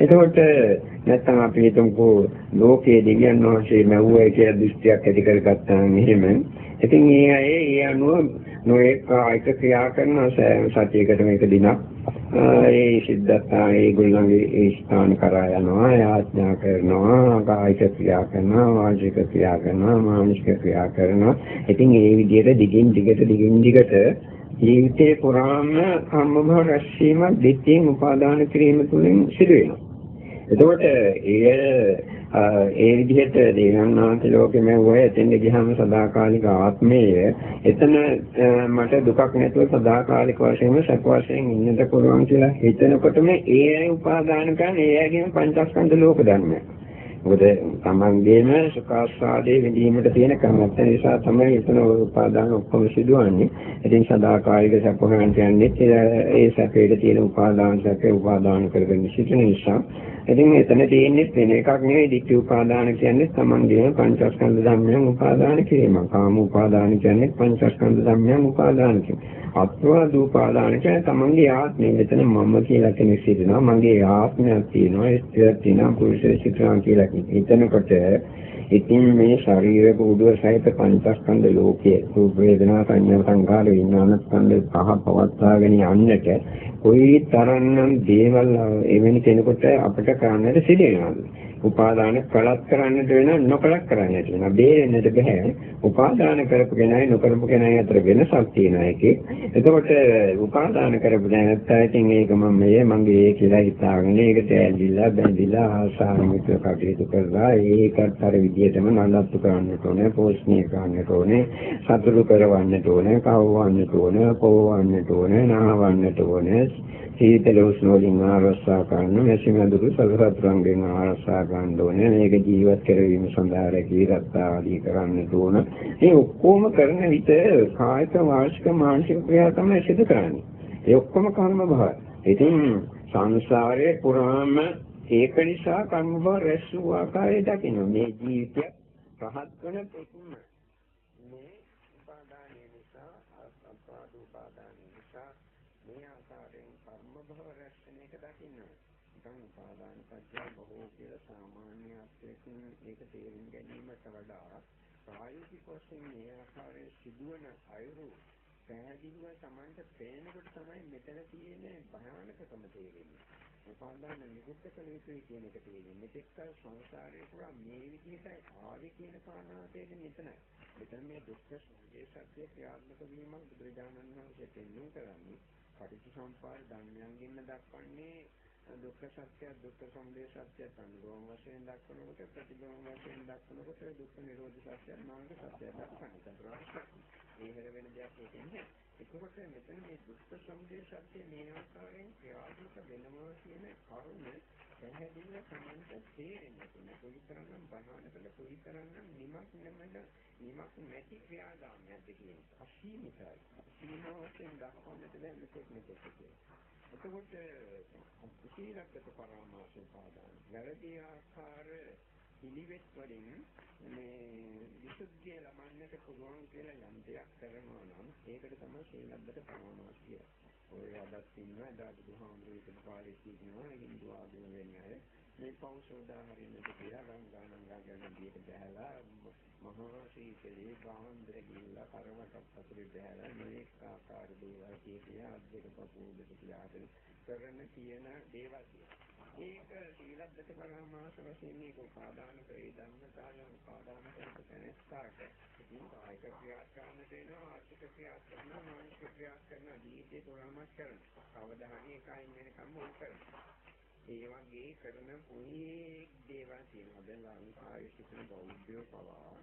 එතකොට නැත්තම් අපි හිතමුකෝ ලෝකයේ දෙවියන් වහන්සේ මැව්වයි කියලා දෘෂ්ටියක් ඇති කරගත්තාම එහෙම. ඉතින් ඒ අය ඒ අනුව නොඑක ආයක ක්‍රියා කරන සත්‍යයකට මේක දිනක් ඒ සිද්ධාර්ථා ඒගොල්ලන්ගේ ඒ ස්ථාන කරා යනවා යාඥා කරනවා කායික ක්‍රියා කරනවා වාචික ක්‍රියා කරනවා මානසික ක්‍රියා කරනවා. ඉතින් ඒ විදිහට දිගින් දිගට දිගින් දිගට ජීවිතේ පුරාම කම්මභව රැස්වීම දෙතියෙන් උපාදාන කිරීම තුළින් සිදු වෙනවා එතකොට ඒ ඒ විදිහට දේවනාන්ත ලෝකෙම වය එතෙන්ද ගියාම සදාකාලික ආත්මය එතන මට දුකක් නැතුව සදාකාලික වශයෙන්ම සැප වශයෙන් ඉන්නට පුළුවන් කියලා හිතනකොටම ඒ අය උපාදාන කරන ඒ අයගේම පංචස්කන්ධ ලෝක ධර්මයක්. මොකද තමන්ගේම සුඛාස්වාදයේ විඳීමට තියෙන කැමැත්ත නිසා තමයි එතන උපාදාන ඔක්කොම සිදුවන්නේ. ඉතින් සදාකාලික සැප හොයන්න යන්නේ ඒ සැපේට තියෙන උපාදාන සැපේ උපාදාන කරගෙන සිටින නිසා ඉතින් එතන තියෙන්නේ වෙන එකක් නෙවෙයි ditthi උපාදාන කියන්නේ තමන්ගේම පංචස්කන්ධ ධර්මයන් උපාදාන කිරීම. කාම උපාදාන කියන්නේ පංචස්කන්ධ ධර්මයන් උපාදාන කිරීම. අත්වාද උපාදාන කියන්නේ තමන්ගේ ආත්මය. මෙතන මම කියලා කෙනෙක් සිටිනවා. මගේ ආත්මයක් තියෙනවා. ස්ත්‍රියක් තියෙනවා. පුරුෂයෙක් සිටිනවා කියලා හිතනකොට ඉතින් මේ ශරීර කුඩුව සහිත පංචස්කන්ධ ලෝකයේ රූප වේදනා සංඥා සංකාර විඥාන ස්කන්ධ පහ පවත්වාගෙන යන්නට කොයි තරම්නම් දේවල් එවැනි කෙනෙකුට අපිට කරන්නට සිදු වෙනවද උපාදාන කලත් කරන්නට වෙන නොකලත් කරන්නට වෙන බේරෙන්නට බෑ. උපාදාන කරපු කෙනයි නොකරපු කෙනයි අතර වෙනසක් තියෙනවා ඒකේ. එතකොට උපාදාන කරපු දැනත්තා ඉතින් ඒක මම මේ මගේ කියලා හිතාගෙන ඒකට ඇලිලා බැඳිලා ආසාවෙන් කටයුතු කරලා ඒකත් අර විදියටම නඩත්තු කරන්නට ඕනේ පෝෂණය කරන්නට ඕනේ සතුටු කරවන්නට ඕනේ කවවන්නට ඕනේ පොවන්නට ඕනේ නාවන්නට ඕනේ. සීතල උෂ්ණ වලින් ආරක්ෂා කරන මෙසි මඳුරු සලසතුරුන්ගෙන් ආරක්ෂා ගන්න ඕනේ. මේක ජීවත් කරවීම සඳහා රැකී රක්ෂා ආදී කරන්න ඕන. මේ ඔක්කොම කරන විට කායික වාචික මානසික ක්‍රියා තමයි සිදු කරන්නේ. ඒ ඔක්කොම කර්ම භවය. ඉතින් සංසාරයේ පුරාම ඒක නිසා කර්ම භව රැස් වූ ආකාරය දකින්න මේ ජීවිතය රහත් වෙන තෙක්ම මේ උපාදානය නිසා අපාද උපාදානය නිසා මේ ආකාරයෙන් කර්ම භව රැස්න එක දකින්න. නිකන් උපාදාන පත්‍ය බොහෝ කියලා සාමාන්‍ය අර්ථයකින් ඒක තේරුම් ගැනීමට වඩා ප්‍රායෝගික වශයෙන් මේ ආකාරයේ සිදුවන අයුරු පැහැදිලිව Tamanට පේනකොට තමයි මෙතන තියෙන භයානකකම තේරෙන්නේ. උපාදාන නිකුත් කළ යුතුයි කියන එක තේරෙන්නේ. මෙතෙක් කල සංසාරේ පුරා මේ විදිහට ආවේ කියන කාරණාව තේරෙන්නේ මෙතනයි. මෙතන මේ දුක්ඛ සමුදය සත්‍ය ක්‍රියාත්මක වීමක් බුදුරජාණන් වහන්සේ පෙන්වන්න කරන්නේ. පටිච්චසමුප්පාද ධර්මයන්ගෙන් දක්වන්නේ දුක්ඛ සත්‍ය දුක්ඛ සමුදය සත්‍ය සංගෝම වශයෙන් දක්වනකොට ප්‍රතිගෝම වශයෙන් දක්වනකොට දුක්ඛ නිරෝධ සත්‍ය මාර්ග සත්‍ය දක්වන්නේ තතරයි. ඒ හැර වෙන දෙයක් කියන්නේ. එතකොට මෙතන මේ දුක්ඛ සමුදය සත්‍ය මේ ආකාරයෙන් ක්‍රියාත්මක වෙනවා කියන කරුණ පැහැදිලිව සම්බන්ධ තේරෙන්නේ නැහැ. කොයිතරම් බහනකට කොයිතරම් නිමක් නැමෙද නිමක් නැති ක්‍රියාදාමයක්ද කියන අසීමිතයි. සීමා වශයෙන් දක්වන්නට බැහැ මෙතෙක් මෙතෙක් කියලා. එතකොට සීලකට පරාමාස පාදාන. වැරදි ආකාර පිළිවෙත් වලින් මේ විසුද්ධිය ලබන්නට පුළුවන් කියලා යම් දෙයක් කරනවා නම් ඒකට තමයි සීලබ්බත පරමාර්ථ කියන්නේ. ඔය අදත් ඉන්නවා එදාට බුදුහාමුදුරුවෝ පාරේ කියනවා හින්දු ආගම වෙන්නේ අය මේ පෞෂෝදා හරින්නට කියලා ගංගානම් ගාගෙන දියට බහැලා මහා ශීතලේ ගාන්දර ගිහිල්ලා කරවටක් අතුරේ බහැලා මේ ආකාර දේවල් කියන අද්දක පපුවකට තියාගෙන කරන කියන දේවල් ඒක සීලබ්බත පරමාර්ථ වශයෙන් මේක උපාදාන උපාදාන කරේ ධම්මතාවය උපාදාන කරපු තැනස්කාට ඉතින් කායික ක්‍රියා කරන්න දෙනවා ආර්ථික ක්‍රියා කරනවා මානසික ක්‍රියා කරනවා ජීවිතේ තෝරාමත් කරනවා. අවධානය එකයින් වෙනකම් මොකද කරන්නේ ඒ වගේ කරන පුණ්‍ය දේවල් තියෙනවා දැන් ලංකාවේ සිටින බෞද්ධයෝ පවා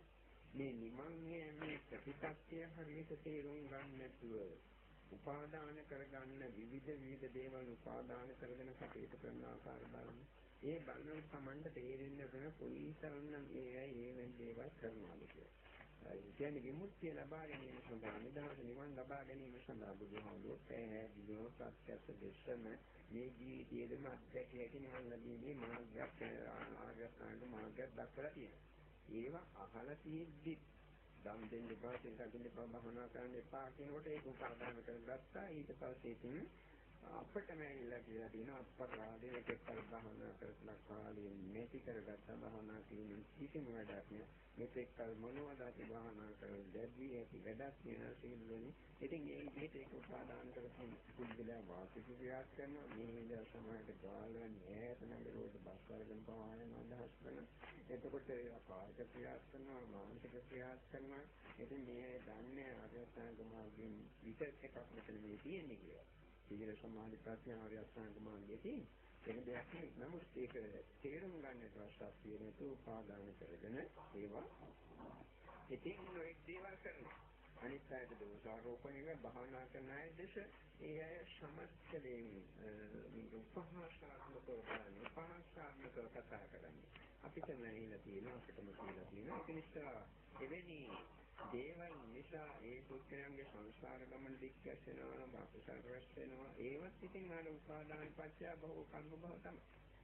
මේ නිමන්නේ මේ ප්‍රතිපත්තිය හරියට තේරුම් ගන්න නැතුව උපාදාන කරගන්න විවිධ විවිධ දේවල් උපාදාන කරගෙන කටයුතු කරන ආකාරය බලන්න ඒ බලන සමන්ට තේරෙන්න වෙන කොයිතරම්නම් ඒයි ඒ වෙන දේවල් කරනවාද කියලා. ඒ කියන්නේ විමුක්තිය ලබා ගැනීම සඳහා නිදහස නිවන් ලබා ගැනීම සඳහා බුදුහාමුදුරුවෝ පැහැදිලිව ප්‍රත්‍යක්ෂ දේශන මේ ජීවිතයේදම අත්දැකිය හැකි නිවන් ලැබීමේ මාර්ගයක් ආර්ය අෂ්ටාංග මාර්ගයක් දක්වලා තියෙනවා. ඒවා අහලා තියෙද්දි දම් දෙන්න එපා, සිල් ගන්න එපා, භවනා කරන්න එපා කියනකොට ඒක උපාදාන කරගත්තා. ඊට පස්සේ ඉතින් අපිට මේilla කියලා තියෙන අපරාධයේ එකපල් බහනා කරලා කාලේ මේටි කරගත්ත බහනා කියන කිසිම වැඩක් නෑ. මේක කල් මොනවද අපි බහනා කරලා දැවි ඇති වැඩක් කියන සීලෙනි ඉතින් ඒ විදිහට ඒක උපාදාන කරපු කුල්දලා වාසික ක්‍රියාත් කරනවා. මේ විදිහ සමාජයට ගාලන ඈතනගේ රෝද බස් කරගෙන පවාගෙන අදහස් කරන එතකොට කායික ක්‍රියාත් කරනවා මානසික ක්‍රියාත් කරනවා. ඉතින් මේ දන්නේ අධ්‍යාත්මික මාර්ගයෙන් විතර එකක් මෙතන මේ තියෙන්නේ කියලා. සීල සමාධි ප්‍රඥා ආර්ය අෂ්ටාංග මාර්ගයේ තියෙන. ඒක දෙයක් නෙවෙයි. නමුත් ඒක තේරුම් ගන්නට අවශ්‍ය තියෙන තු උපාදාන කරගෙන ඒවා ඉතින් නොඑක් දේවල් කරනවා. අනිත් අයට දෝෂාරෝපණය භාවනා කරන අය දේශ ඒ අය සමස්තයෙන් උපහාසාත්මකව කරන්නේ උපහාසාත්මකව කතා කරන්නේ අපිට නැහිලා තියෙනවා අපිටම කියලා තියෙනවා ඒක නිසා එවැනි දේවල් නිසා ඒ පුත්‍රයන්ගේ සංසාර ගමන දික් ගැසෙනවා මාපසල් රැස් වෙනවා ඒවත් ඉතින් අර උපාදාන පත්‍ය බහුව කර්ම බව තමයි.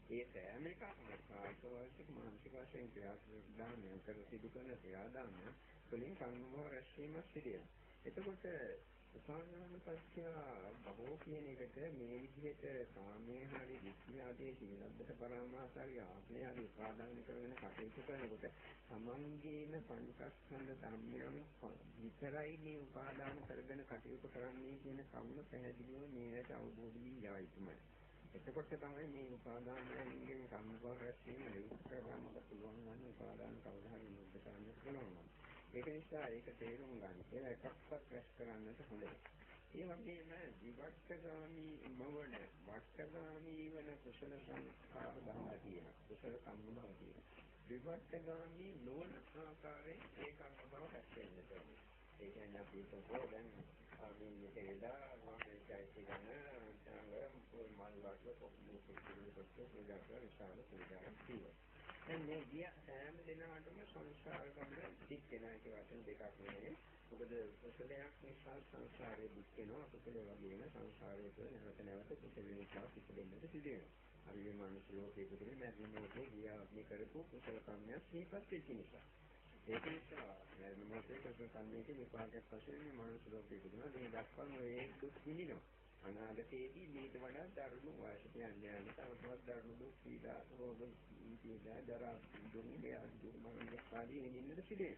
ඒ සෑම එකක්ම කායික මානසික වශයෙන් ක්‍රියාදාමය කර සිදු කරන ක්‍රියාදාමය වලින් කර්ම බව රැස් වීම සිදු වෙනවා. එතකොට උපාදාන පත්‍ය බහුව කියන එකට මේ විදිහට කාමයේ හරි විඥාන ආදී සීලබ්බත පරමාසාරි ආත්මය හරි උපාදාන කරගෙන කටයුතු කරනකොට සමන්ගේන පංචස්කන්ධ ධර්මයන් විතරයි මේ උපාදාන කරගෙන කටයුතු කරන්නේ කියන කවුන පැහැදිලිව මේකට අවබෝධ වී යයි තමයි. එතකොට තමයි මේ උපාදානයෙන් කම්බව රැස්වීම නිරුත් කරගන්න පුළුවන් නම් උපාදාන කවදා හරි නිරුත් කරන්න පුළුවන්. ඒක නිසා ඒක තේරුම් ගන්න කියලා එකක්වත් රැස් කරන්නට හොඳයි. ඒ වගේම විවට්ඨගාමී මවන වට්ඨගාමී වන කුසල සංස්කාර බඳ තියෙනවා. කුසල කම්මව තියෙනවා. විවට්ඨගාමී නොවන ආකාරයෙන් ඒකම බව රැස් වෙන්න ඕනේ. ඒ කියන්නේ අපි පොතේ දැන් අපි මෙතනදා මොකක්ද කියන සංගම් මල් වලට පොකුණු පිළිතුරු පූජා කරලා විශාල පූජාවක් තියෙනවා. දැන් මේ ගිය සෑම දිනකටම සංසාර ගමන දික් වෙනවා කියන වචන දෙකක් නෙවෙයි. මොකද කුසලයක් නිසා සංසාරේ දික් වෙනවා. කුසල වගේම සංසාරයේ තුළ නැවත නැවත කුසල නිසා පිටෙන්නට සිදු වෙනවා. අපි මේ මනුස්ස ලෝකයේ පුදුමේ මැදින් මොකද ගියා අපි කරපු කුසල කර්මයක් සිහිපත් වෙච්ච නිසා. ඒක නිසා මොහොතේ කර්මයක විපාකයක් වශයෙන් මේ මනුස්ස ලෝකෙ ඉපදුණා. මේ දක්වන මේ දුක් විඳිනවා. අනාගතයේදී මේට වඩා දරුණු වයසට යන්න යන තවතවත් දරුණු දුක් පීඩා රෝග පීඩා ජරා දුක් මේ දුක් මරණ ආදී නින්නද සිදුවේ.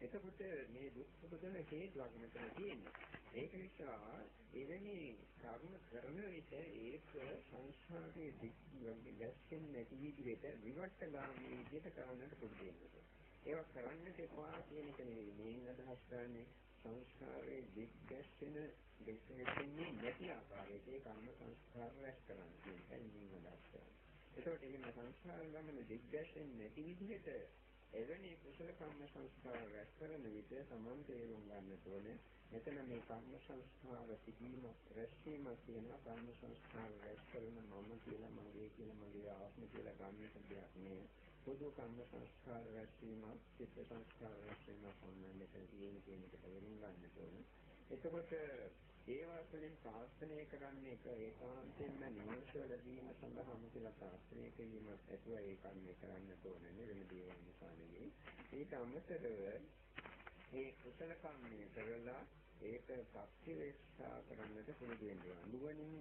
එතකොට මේ දුක් උපදින හේතුවක් මෙතන තියෙනවා. ඒක නිසා එවැනි කර්ම කරන විට ඒක සංස්කාරයේ දික් ගැස්සෙන්නේ නැති විදිහට විවට්ටගාමී විදිහට කරන්නට පුරුදු වෙනවා. ඒක කරන්නට එපා කියන එක නෙවෙයි මේ අදහස් කරන්නේ සංස්කාරයේ දික් ගැස්සෙන දෙකෙන්නේ නැති ආකාරයට ඒ කර්ම සංස්කාර රැස් කරන්න කියන එකයි මේ අදහස් කරන්නේ. ඒකට එහෙම සංස්කාර ගමන දික් ගැස්සෙන්නේ නැති විදිහට එවැනි කුසල කර්ම සංස්කාර රැස් කරන විට සමන් තේරුම් ගන්නට ඕනේ මෙතන මේ කර්ම සංස්කාර සිටීම රැස්වීම කියන කර්ම සංස්කාර රැස් කරන මම කියලා මගේ කියලා මගේ ආත්ම කියලා ගන්න දෙයක් නෙවෙයි පොදු කර්ම සංස්කාර රැස්වීම චිත්ත සංස්කාර රැස්වීම පොන්නන්නේ මෙතන තියෙන කියන එක තේරුම් ගන්නට ඕනේ එතකොට ඒවා තුළින් ප්‍රාර්ථනා කරන්නේ එක ඒකාන්තයෙන්ම නිවර්ෂ ලැබීම සඳහා කියලා ප්‍රාර්ථනා කිරීමත් ඇතුව ඒ කන්නේ කරන්න ඕනේ වෙන දේවල් නිසා නෙවෙයි. ඊට අමතරව මේ කුසල කම්මේ කරලා ඒක ප්‍රතිවේක්ෂා කරන්නට පුරුදු වෙනවා. නුවණින්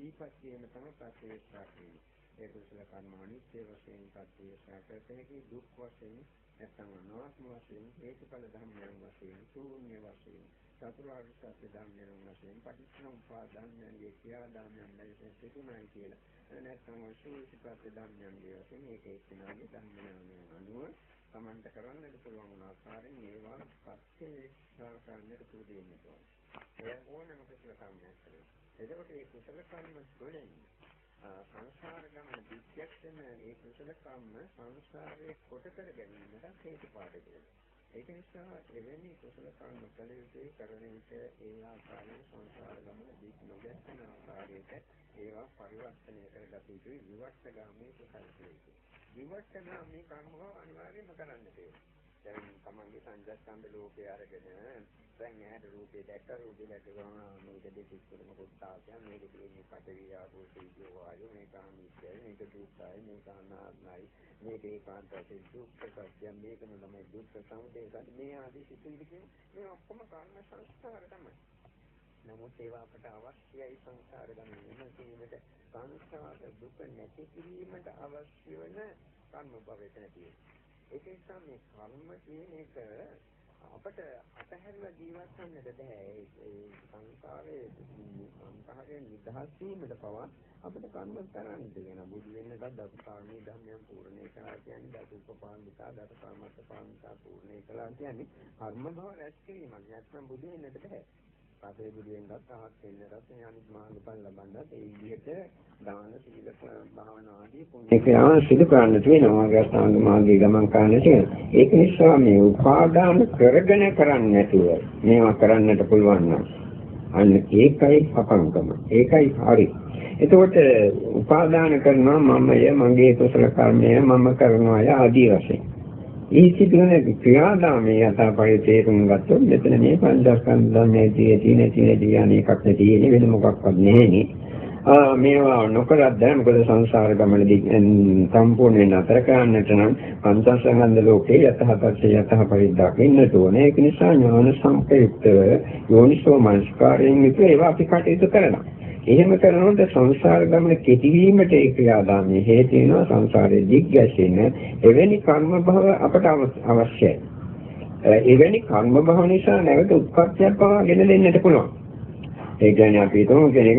ඊපස් වීම තමයි ප්‍රතිවේක්ෂා කියන්නේ. ඒ කුසල කර්ම අනිත්‍ය වශයෙන් ප්‍රතිවේක්ෂා කරතේ දුක් වශයෙන් නැත්නම් අනාත්ම වශයෙන් හේතුඵල ධර්මයන් වශයෙන් ශූන්‍ය වශයෙන් චතුරාර්ය සත්‍ය ධර්මයන් වශයෙන් පටිච්චසමුප්පාද ධර්මයන්ගේ ක්‍රියාදාමයන් ලෙස සිදුනායි කියලා. නැත්නම් සූසිපත් ධර්මයන්ගේ වශයෙන් මේක එක්කනාගේ ධර්මයන් අනුව සමන්ත කරන්නට පුළුවන් වුණ ආකාරයෙන් ඒවා පස්සේ කරන්නට පුරුදු වෙන්න ඕනේ. ඒ ඕනම කුසල කර්මයක් කරේ. එතකොට මේ කුසල කර්ම තුළින් සංසාර ගමන දික්්‍යක්ෂණ ඒ කුසල කර්ම සංසාරයේ කොට කර ගැනීමට හේතු පාඩක වෙනවා. ඒක නිසා එවැනි කුසල කර්ම කළ යුතුයි කරන විට ඒ ආකාරයෙන් සංසාර ගමන දික් නොගැස්සෙන ආකාරයට ඒවා පරිවර්තනය කරගත යුතුයි විවර්තගාමී කුසල කියලා. විවර්තගාමී කර්ම අනිවාර්යයෙන්ම කරන්න තියෙනවා. දැන් තමන්ගේ සංජාස්කන්ධ ලෝකේ අරගෙන දැන් ඇහැට රූපේ දැක්ක රූපේ දැක්ක ගමන් මේක දෙකක් තුනම කොටාසිය මේක තියෙන්නේ පඩවි ආපෝ තේජෝ වායු මේක අනිත්‍යයි මේක දුක්ඛයි මේක අනාත්මයි මේක ඒකාන්ත වශයෙන් දුක්ඛ සත්‍ය මේකම තමයි දුක්ඛ සමුදය. සත්‍ය මේ ආදී සිතුවිලි කියන්නේ මේ ඔක්කොම කර්ම සංස්කාර තමයි. නමුත් ඒවා අපට අවශ්‍යයි සංසාර ගමන කිරීමට. සංසාර දුක නැති කිරීමට අවශ්‍ය වෙන කර්ම භවයට නැති ඒක නිසා මේ කර්ම කියන එක අපට අතහැරලා ජීවත් වෙන්නට බෑ. ඒ සංසාරයේ සංසාරයෙන් නිදහස් වීමට පවා අපිට කර්ම කරන්න තියෙන බුදු වෙන්නට දසකාමී ධර්මයන් පූර්ණේ කළා කියන්නේ දසුපපාන්විතා දසකාමත් පාන්විතා පූර්ණේ කළා කියන්නේ කර්ම භව රැස් කිරීමක්. නැත්නම් බුදු වෙන්නට බෑ. පසේ බුදුෙන්වත් තවත් වෙන්නටත් මේ අනිත් මාර්ගඵල ලබන්නත් ඒ විදිහට දාන සීල භාවනා ආදී පුණ්‍ය ක්‍රියාවන් සිදු කරන්නට වෙනවා. ගස්තාංග මාර්ගයේ ගමන් කරන්නට වෙනවා ඒක නිසා මේ උපාදාන කරගෙන කරන්නේ නැතුව මේවා කරන්නට පුළුවන් නම් අන්න ඒකයි අපංගම ඒකයි හරි. එතකොට උපාදාන කරනවා මමය මගේ කුසල කර්මය මම කරනවා ආදී වශයෙන්. ඒ සිදුවන ක්‍රියාදාමයේ යථාපරිය තේරුම් ගත්තොත් මෙතන මේ පංචස්කන්ධ ධර්මයේ තියෙන තියෙන තියෙන එකක් නැති වෙන මොකක්වත් නැහැ ආ මේවා නොකරත් දැන් මොකද සංසාර ගමනදී සම්පූර්ණයෙන් නතර කරන්නට නම් පංචස්කන්ධ ලෝකේ යථාපරිය යථාපරිද්දක් ඉන්නට ඕනේ. ඒක නිසා ඥාන සංකේතව යෝනිසෝ මනස්කාරයෙන් යුතුව ඒවා අපි කටයුතු කරනවා. එහෙම කරනකොට සංසාර ගමන කෙටිවීමට ඒ ක්‍රියාදාමයේ හේතු වෙනවා සංසාරයේ දිග්ගැසෙන එවැනි කර්ම භව අපට අවශ්‍යයි. එවැනි කර්ම භව නිසා නැවත උත්පත්තියක් පවා ගෙන දෙන්නට පුළුවන්. ඒ කියන්නේ අපි හිතමු කෙනෙක්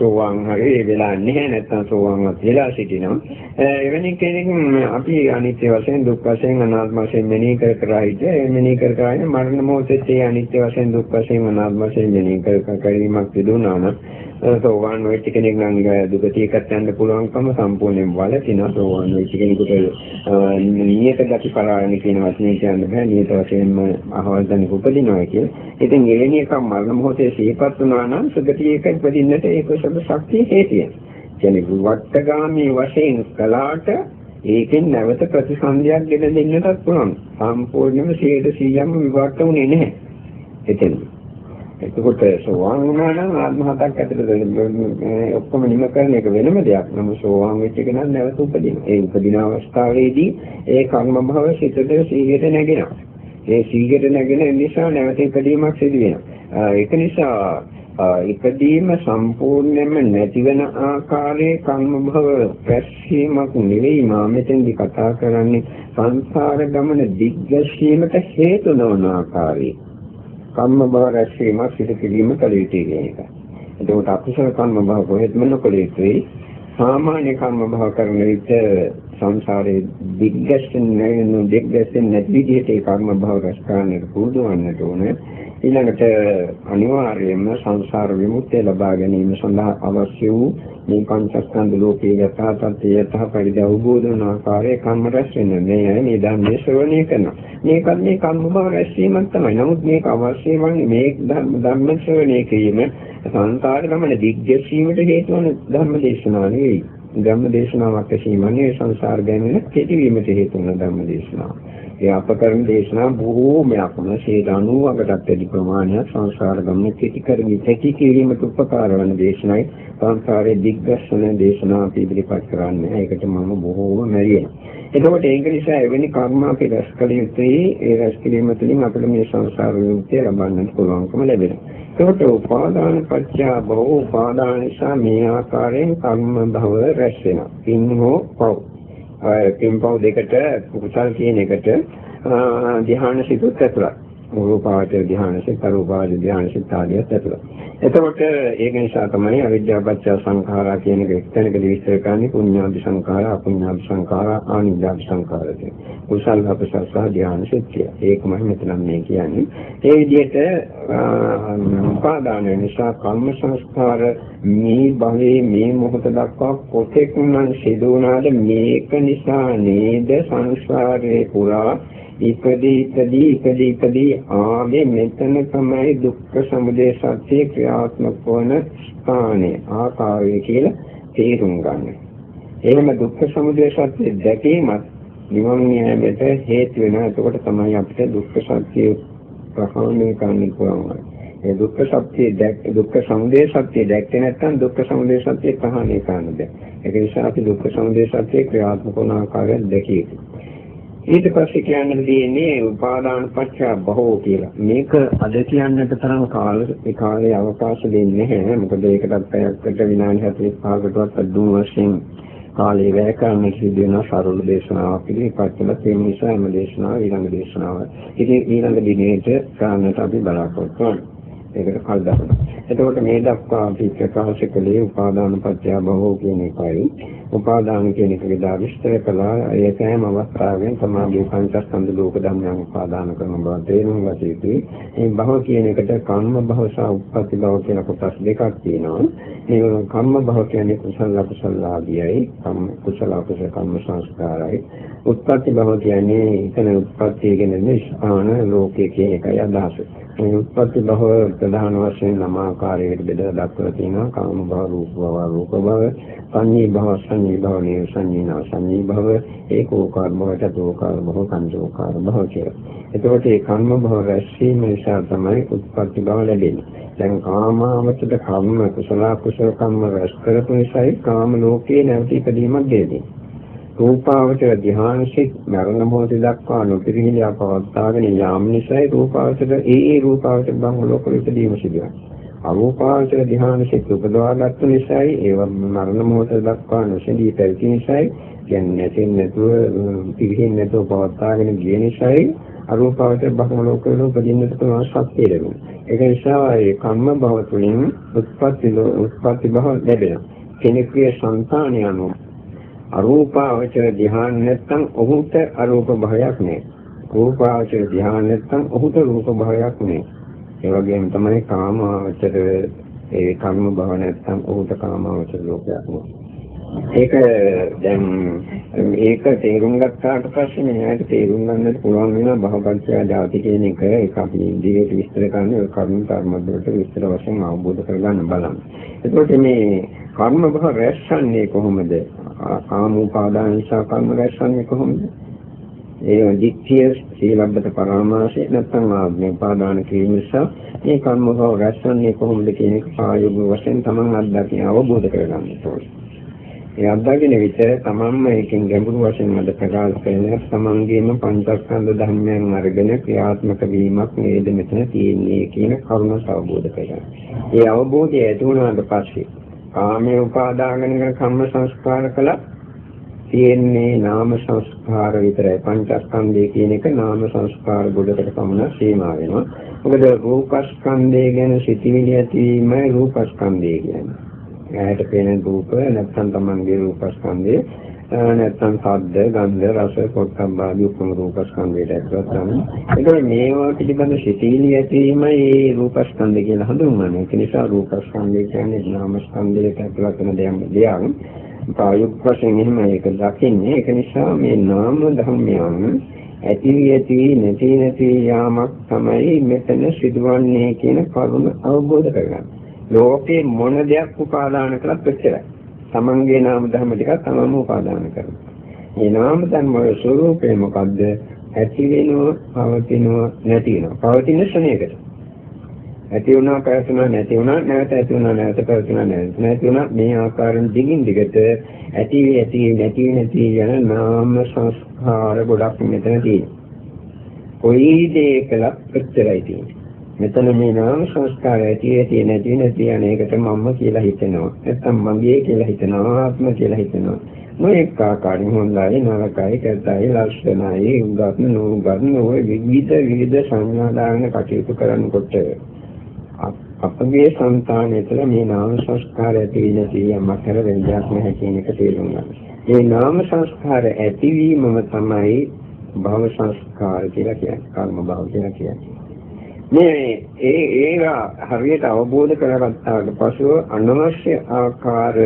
සෝවාන් හරි වෙලා නැහැ නැත්නම් සෝවාන්වත් වෙලා සිටිනවා. එවැනි කෙනෙක් අපි අනිත්‍ය වශයෙන් දුක් වශයෙන් අනාත්ම වශයෙන් මෙනෙහි කර කර හිටිය මෙනෙහි කර කර ඉන්න මරණ මොහොතේ අනිත්‍ය වශයෙන් දුක් වශයෙන් අනාත්ම වශයෙන් මෙනෙහි කර කර කිරීමක් සිදු වුණා නම් සෝවාන් වෙච්ච කෙනෙක් නම් දුගතියකට යන්න පුළුවන්කම සම්පූර්ණයෙන් වලකිනවා සෝවාන් වෙච්ච කෙනෙකුට නියත ගති පරායන කියන වචනේ කියන්න බෑ නියත වශයෙන්ම අහවල් දැනෙක උපදිනවා කියලා. ඉතින් එවැනි එකක් මරණ මොහොතේ සිහිපත් වුණා නම් සුගතියක ඉපදින්නට ඒක සබ ශක්තිය හේතිය. කියන්නේ වට්ටගාමී වශයෙන් කලාට ඒකෙන් නැවත ප්‍රතිසන්දියක් ගෙන දෙන්නටත් පුළුවන්. සම්පූර්ණයෙන්ම 100%ක්ම විවර්ත වුණේ නැහැ. එතෙන්. එතකොට සෝවාන් වුණා නම් ආත්ම හතක් ඇතුළත ඔක්කොම නිම කරන එක වෙනම දෙයක්. නමුත් සෝවාන් වෙච්ච කෙනා නැවත උපදිනවා. ඒ උපදින අවස්ථාවේදී ඒ කර්ම භව සිතට සීගයට නැගෙනවා. ඒ සීගයට නැගෙන නිසා නැවත ඉපදීමක් සිදු වෙනවා. ඒක නිසා ඉපදීම සම්පූර්ණයෙන්ම නැති වෙන ආකාරයේ කර්ම භව රැස්වීමක් නෙවෙයි මා මෙතෙන්දි කතා කරන්නේ සංසාර ගමන දිග්ගැසීමට හේතු නොවන ආකාරයේ කර්ම භව රැස්වීමක් සිදු කිරීම කළ යුතුයි කියන එක. එතකොට අකුසල කර්ම භව කොහෙත්ම නොකළ යුතුයි. සාමාන්‍ය කර්ම භව කරන විට සංසාරේ දිග්ගැසෙන්නේ නැති දිග්ගැසෙන්නේ නැති විදිහට ඒ කර්ම භව රැස් කරන්නට පුරුදු වන්නට ඕනේ. ඊළඟට අනිවාර්යයෙන්ම සංසාර විමුක්තිය ලබා ගැනීම සඳහා අවශ්‍ය වූ මේ පංචස්කන්ධ ලෝකයේ යථා තත්ත්වය යථා පරිදි අවබෝධ වන ආකාරයේ කර්ම රැස් වෙන මේ අය මේ ධර්මයේ ශ්‍රවණය කරනවා. මේකත් මේ කර්ම භව රැස්වීමක් තමයි. නමුත් මේක අවශ්‍ය වන්නේ මේ ධර්ම ශ්‍රවණය කිරීම සංසාර ගමන දිග්ගැසීමට හේතු වන ධර්ම දේශනාව නෙවෙයි. ධර්ම දේශනාවක් ඇසීමනේ සංසාර ගැනීම කෙටි වීමට හේතු වන ධර්ම දේශනාව. ඒ අප කරන දේශනා බොහෝමයක්ම 90%කටත් වැඩි ප්‍රමාණයක් සංසාර ගමන කෙටි කරගී කෙටි කිරීමට උපකාර වන දේශනයි සංසාරයේ දිග්ගස්සන දේශනා අපි ඉදිරිපත් කරන්නේ. ඒකට මම බොහෝම මැරියෙනවා. එතකොට ඒක නිසා එවැනි කර්ම අපි රැස් කළ යුතුයි. ඒ රැස් කිරීම තුළින් අපිට මේ සංසාර විමුක්තිය ලබන්නට පුළුවන්කම ලැබෙනවා. එතකොට උපාදාන පත්‍ය බහෝ උපාදාන නිසා මේ ආකාරයෙන් කර්ම භව රැස් වෙනවා. පින් හෝ පව් පින්පව් දෙකට කුසල් කියන එකට ධ්‍යාන සිතුත් ඇතුළත්. රූපාවචර ධ්‍යාන සිත, අරූපාවචර ධ්‍යාන සිත ආදියත් ඇතුළත්. එතකොට ඒක නිසා තමයි අවිද්‍යාවපත්‍ය සංඛාරා කියන එක එක්තැනකදී විස්තර කරන්නේ පුඤ්ඤාභි සංඛාරා, අපුඤ්ඤාභි සංඛාරා, ආනිජ්ජාභි සංඛාරා කියන. කුසල් අපසල් සහ ධ්‍යාන සිත්ය. ඒකමයි මෙතන මේ කියන්නේ. ඒ විදිහට උපාදාන නිසා කම්ම සංස්කාර මේ භවයේ මේ මොහොත දක්වා කොතෙක් නම් සිදු වුණාද මේක නිසා නේද සංසාරේ පුරා ඉපදී ඉපදී ඉපදී ඉපදී ආවේ මෙතන තමයි දුක්ඛ සමුදය සත්‍ය ක්‍රියාත්මක වන ස්ථානය ආකාරය කියලා තේරුම් ගන්න. එහෙම දුක්ඛ සමුදය සත්‍ය දැකීමත් නිවන් න්යායයට හේතු වෙනවා. එතකොට තමයි අපිට දුක්ඛ සත්‍ය ප්‍රහාණය කරන්න පුළුවන්. ඒ දුක්ඛ සත්‍ය දැක් දුක්ඛ සමුදය සත්‍ය දැක්කේ නැත්නම් දුක්ඛ සමුදය සත්‍ය ප්‍රහාණය කරන්න බෑ. ඒක නිසා අපි දුක්ඛ සමුදය සත්‍ය ක්‍රියාත්මක වන ආකාරය දැකිය යුතුයි. ඊට පස්සේ කියන්න තියෙන්නේ උපාදාන පත්‍ය බහෝ කියලා. මේක අද කියන්නට තරම් කාල ඒ කාලේ අවකාශ දෙන්නේ නැහැ. මොකද ඒකටත් පැයකට විනාඩි 45කටවත් අඩු වශයෙන් කාලේ වැය කරන්න සිදු වෙන සරල දේශනාවක් ඉදිරිපත් කළා. ඒ නිසා එම දේශනාව ඊළඟ දේශනාව. ඉතින් ඊළඟ දිනේට ගන්නට අපි බලාපොරොත්තු වෙනවා. ඒකට කල් දානවා. එතකොට මේ දක්වා අපි ප්‍රකාශ කළේ උපාදාන පත්‍ය භවෝ කියන එකයි. උපාදාන කියන එක විදා විස්තර කළා. ඒ සෑම අවස්ථාවෙන් සමාධි පංචස්කන්ධ ලෝක ධර්මයන් උපාදාන කරන බව තේරුම් ගත යුතුයි. මේ භව කියන එකට කර්ම භව සහ උප්පත්ති භව කියන කොටස් දෙකක් තියෙනවා. මේ කර්ම භව කියන්නේ කුසල අකුසල ආදියයි. කම්ම කුසල අකුසල කර්ම සංස්කාරයි. උත්පත්ති භව කියන්නේ එතන උත්පත්ති කියන්නේ ස්ථාන ලෝකයේ කියන එකයි අදහස. මේ උත්පත්ති භව ප්‍රධාන වශයෙන් නම ආකාරයකට බෙදලා දක්වලා තියෙනවා කාම භව රූප භව රූප භව සංඤී භව සංඤී භව නිය සංඤී නා සංඤී භව ඒකෝකාර භව චතෝකාර භව පංචෝකාර භව කියලා. එතකොට මේ කර්ම භව රැස්වීම නිසා තමයි උත්පත්ති භව ලැබෙන්නේ. දැන් කාමාවචර කර්ම කුසල කුසල කර්ම රැස් කරපු නිසායි කාම ලෝකේ නැවත ඉදීමක් දෙන්නේ. රූපාවචර ධ්‍යානසිත මරණ මොහොත දක්වා නොපිරිහිලා පවත්වාගෙන යාම නිසායි රූපාවචර ඒ ඒ රූපාවචර බංග ලෝක විපදීම සිදුවන්නේ. අරූපාවචර ධ්‍යානසිත උපදවාගත්තු නිසායි ඒව මරණ මොහොත දක්වා නොසෙඳී පැවති නිසායි කියන්නේ නැතිනම් නැතුව පිරිහින් නැතුව පවත්වාගෙන ගිය නිසායි අරූපාවචර බංග ලෝක වල උපදින්නට පුළුවන් ශක්තිය ලැබෙනවා. ඒක නිසා ඒ කම්ම භව තුළින් උත්පත්ති උත්පත්ති භව ලැබෙනවා. කෙනෙකුගේ సంతානය අනුව අරූපාවචර ධ්‍යාන නැත්නම් ඔහුට අරූප භවයක් නෑ. රූපාවචර ධ්‍යාන නැත්නම් ඔහුට රූප භවයක් නෑ. ඒ වගේම තමයි කාමාවචර ඒ කර්ම භව නැත්නම් ඔහුට කාමාවචර ලෝකයක් නෑ. ඒක දැන් ඒක තේරුම් ගත්තාට පස්සේ මෙයාට තේරුම් ගන්නට පුළුවන් වෙනවා බහපංචය ධාති කියන එක ඒක අපි ඉදිරියට විස්තර කරන්න ඔය කර්ම කර්මවලට විස්තර වශයෙන් අවබෝධ කරගන්න බලන්න. එතකොට මේ කර්ම භව රැස්සන්නේ කොහොමද? කාම උපාදාන නිසා කර්ම රැස්සන්නේ කොහොමද? ඒ දික්තිය සීලබ්බත පරාමාසය නැත්නම් ආත්ම උපාදාන කිරීම නිසා මේ කර්ම භව රැස්සන්නේ කොහොමද කියන එක ආයෝග වශයෙන් තමන් අත්දැකීම අවබෝධ කරගන්න ඕනේ. ඒ අත්දකින විට තමන්ම ඒකෙන් ගැඹුරු වශයෙන් මත ප්‍රකාශ කරන තමන්ගේම පංචස්කන්ධ ධර්මයන් අරගෙන ක්‍රියාත්මක වීමක් නේද මෙතන තියෙන්නේ කියන කරුණ අවබෝධ කරගන්න. ඒ අවබෝධය ඇති වුණාට පස්සේ කාමයේ උපාදාගෙන කම්ම සංස්කාර කළා තියෙන්නේ නාම සංස්කාර විතරයි පංචස්කන්ධය කියන එක නාම සංස්කාර ගොඩකට පමණ සීමා වෙනවා. මොකද රූපස්කන්ධය ගැන සිතිවිලි ඇතිවීමයි රූපස්කන්ධය කියන්නේ. ඇහැට පෙනෙන රූප නැත්නම් තමන්ගේ රූපස්කන්ධය නැත්නම් ශබ්ද, ගන්ධ, රස, පොට්ටම්බාදී උපම රූපස්කන්ධයට ඇතුළත් කරනවා. ඒකෝනේ මේවා පිළිබඳ සිතීලිය ඇතිවීමයි මේ රූපස්කන්ධය කියලා හඳුන්වන්නේ. ඒක නිසා රූපස්කන්ධය කියන්නේ නාමස්කන්ධයට ඇතුළත් වෙන දෙයක්. ප්‍රායෝගික වශයෙන් එහෙම ඒක දකින්නේ. ඒක නිසා මේ නාම ධර්මයන් ඇති ඇති නැති නැති යාමක් තමයි මෙතන සිදුවන්නේ කියන කරුණ අවබෝධ කරගන්න. ලෝකේ මොන දෙයක් උපාදාන කළත් එච්චරයි. තමන්ගේ නාම ධර්ම ටික තමන්ම උපාදාන කරනවා. මේ නාම ධර්ම වල ස්වરૂපය මොකද්ද? ඇති වෙනව, පවතිනව, නැති වෙනව. පවතින ශ්‍රණයකට. ඇති වුණා, පැවතුණා, නැති වුණා, නැවත ඇති වුණා, නැවත පැවතුණා, නැති වුණා. මේ ආකාරයෙන් දිගින් දිගට ඇති ඇති නැති නැති යන නාම සංස්කාර ගොඩක් මෙතන තියෙනවා. කොයි දෙයකලත් එච්චරයි තියෙන්නේ. මෙතන මේ නාම සංස්කාර ඇති ඇති නැති නැති අනේකට මම කියලා හිතෙනවා. නැත්තම් මගේ කියලා හිතනවා, ආත්ම කියලා හිතනවා. මේක ආකාරයෙන් හොඳයි නරකයි කැතයි ලක්ෂණයි උගත් නුගත් නොවේ විවිධ විවිධ සංඥා දාගෙන කටයුතු කරනකොට අපගේ సంతානය තුළ මේ නාම සංස්කාර ඇති නැති යමතර වෙනදක් නැහැ කියන එක තේරුම් ගන්න. මේ නාම සංස්කාර ඇතිවීමම තමයි භව සංස්කාර කියලා කියන්නේ. කර්ම භව කියලා කියන්නේ. මේ ඒ ඒවා හරියට අවබෝධ කරගත්තාට පසුව අනවශ්‍ය ආකාර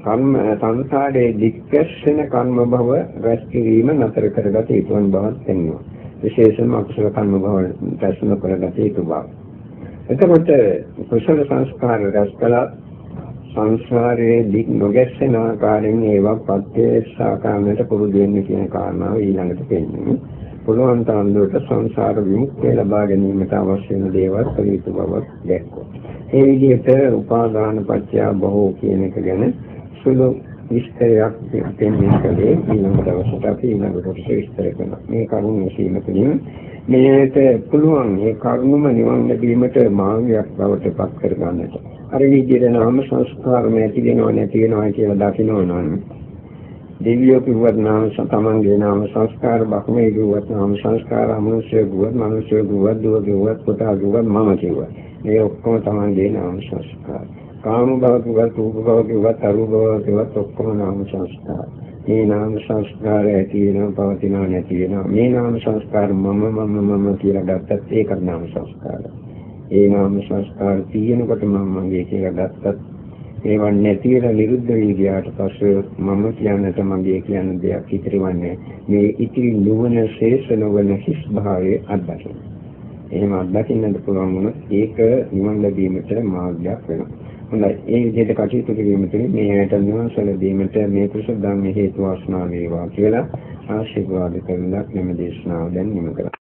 කර්ම සංසාරයේ දික්කස්සන කර්ම භව රැස් කිරීම නතර කරගත යුතු වන බවක් පෙන්වනවා. විශේෂයෙන්ම අකුසල කර්ම භව රැස් නොකරගත යුතු බව. එතකොට කුසල සංස්කාර රැස් කළා සංසාරයේ දික් නොගැස්සෙන ආකාරයෙන් ඒවා ප්‍රත්‍යක්ෂ පුරුදු වෙන්න කියන කාරණාව ඊළඟට පෙන්වනවා. පුළුවන් තරම් දුරට සංසාර විමුක්තිය ලබා ගැනීමට අවශ්‍ය වෙන දේවල් කළ යුතු බවක් දැක්කොත්. ඒ විදිහට උපාදාන පත්‍ය බහෝ කියන එක ගැන සුළු විස්තරයක් දෙන්නේ කලේ ඊළඟ දවසට අපි ඊළඟ කොටස විස්තර කරනවා. මේ කරුණ විශ්ීම තුළින් මේකට පුළුවන් මේ කරුණම නිවන් ලැබීමට මාර්ගයක් බවට පත් කර ගන්නට. අර විදිහට නාම සංස්කාර නැති වෙනව නැති වෙනවා කියලා දකිනවා නම් දෙවියෝ කිව්වත් නාම තමන්ගේ නාම සංස්කාර බක්මේ කිව්වත් නාම සංස්කාර අමනුෂ්‍ය කිව්වත් මනුෂ්‍ය කිව්වත් දුව කිව්වත් පුතා කිව්වත් මම කිව්වත් මේ ඔක්කොම තමන්ගේ නාම සංස්කාර. කාම භව කිව්වත් රූප භව කිව්වත් අරූප භව කිව්වත් ඔක්කොම නාම සංස්කාර. මේ නාම සංස්කාර ඇති වෙනවා පවතිනවා නැති වෙනවා. මේ නාම සංස්කාර මම මම මම කියලා ගත්තත් ඒක නාම සංස්කාර ඒ නාම සංස්කාර තියෙනකොට මම මගේ කියලා ගත්තත් ඒවන් නැති වෙලා නිරුද්ධ වී ගියාට පස්සේ මම කියන්නට මගේ කියන දෙයක් ඉතිරිවන්නේ මේ ඉතිරි නුවණ ශේෂ නොවන හිස් භාවයේ අත්දකින්න. එහෙම අත්දකින්නට පුළුවන් වුණොත් ඒක නිවන් ලැබීමට මාර්ගයක් වෙනවා. හොඳයි ඒ විදිහට කටයුතු කිරීම තුළින් මේ ඇයට නිවන් සැලදීමට මේ කුසල ධර්ම හේතු වාසනා වේවා කියලා ආශිර්වාද කරලා මෙම දේශනාව දැන් නිම කරා.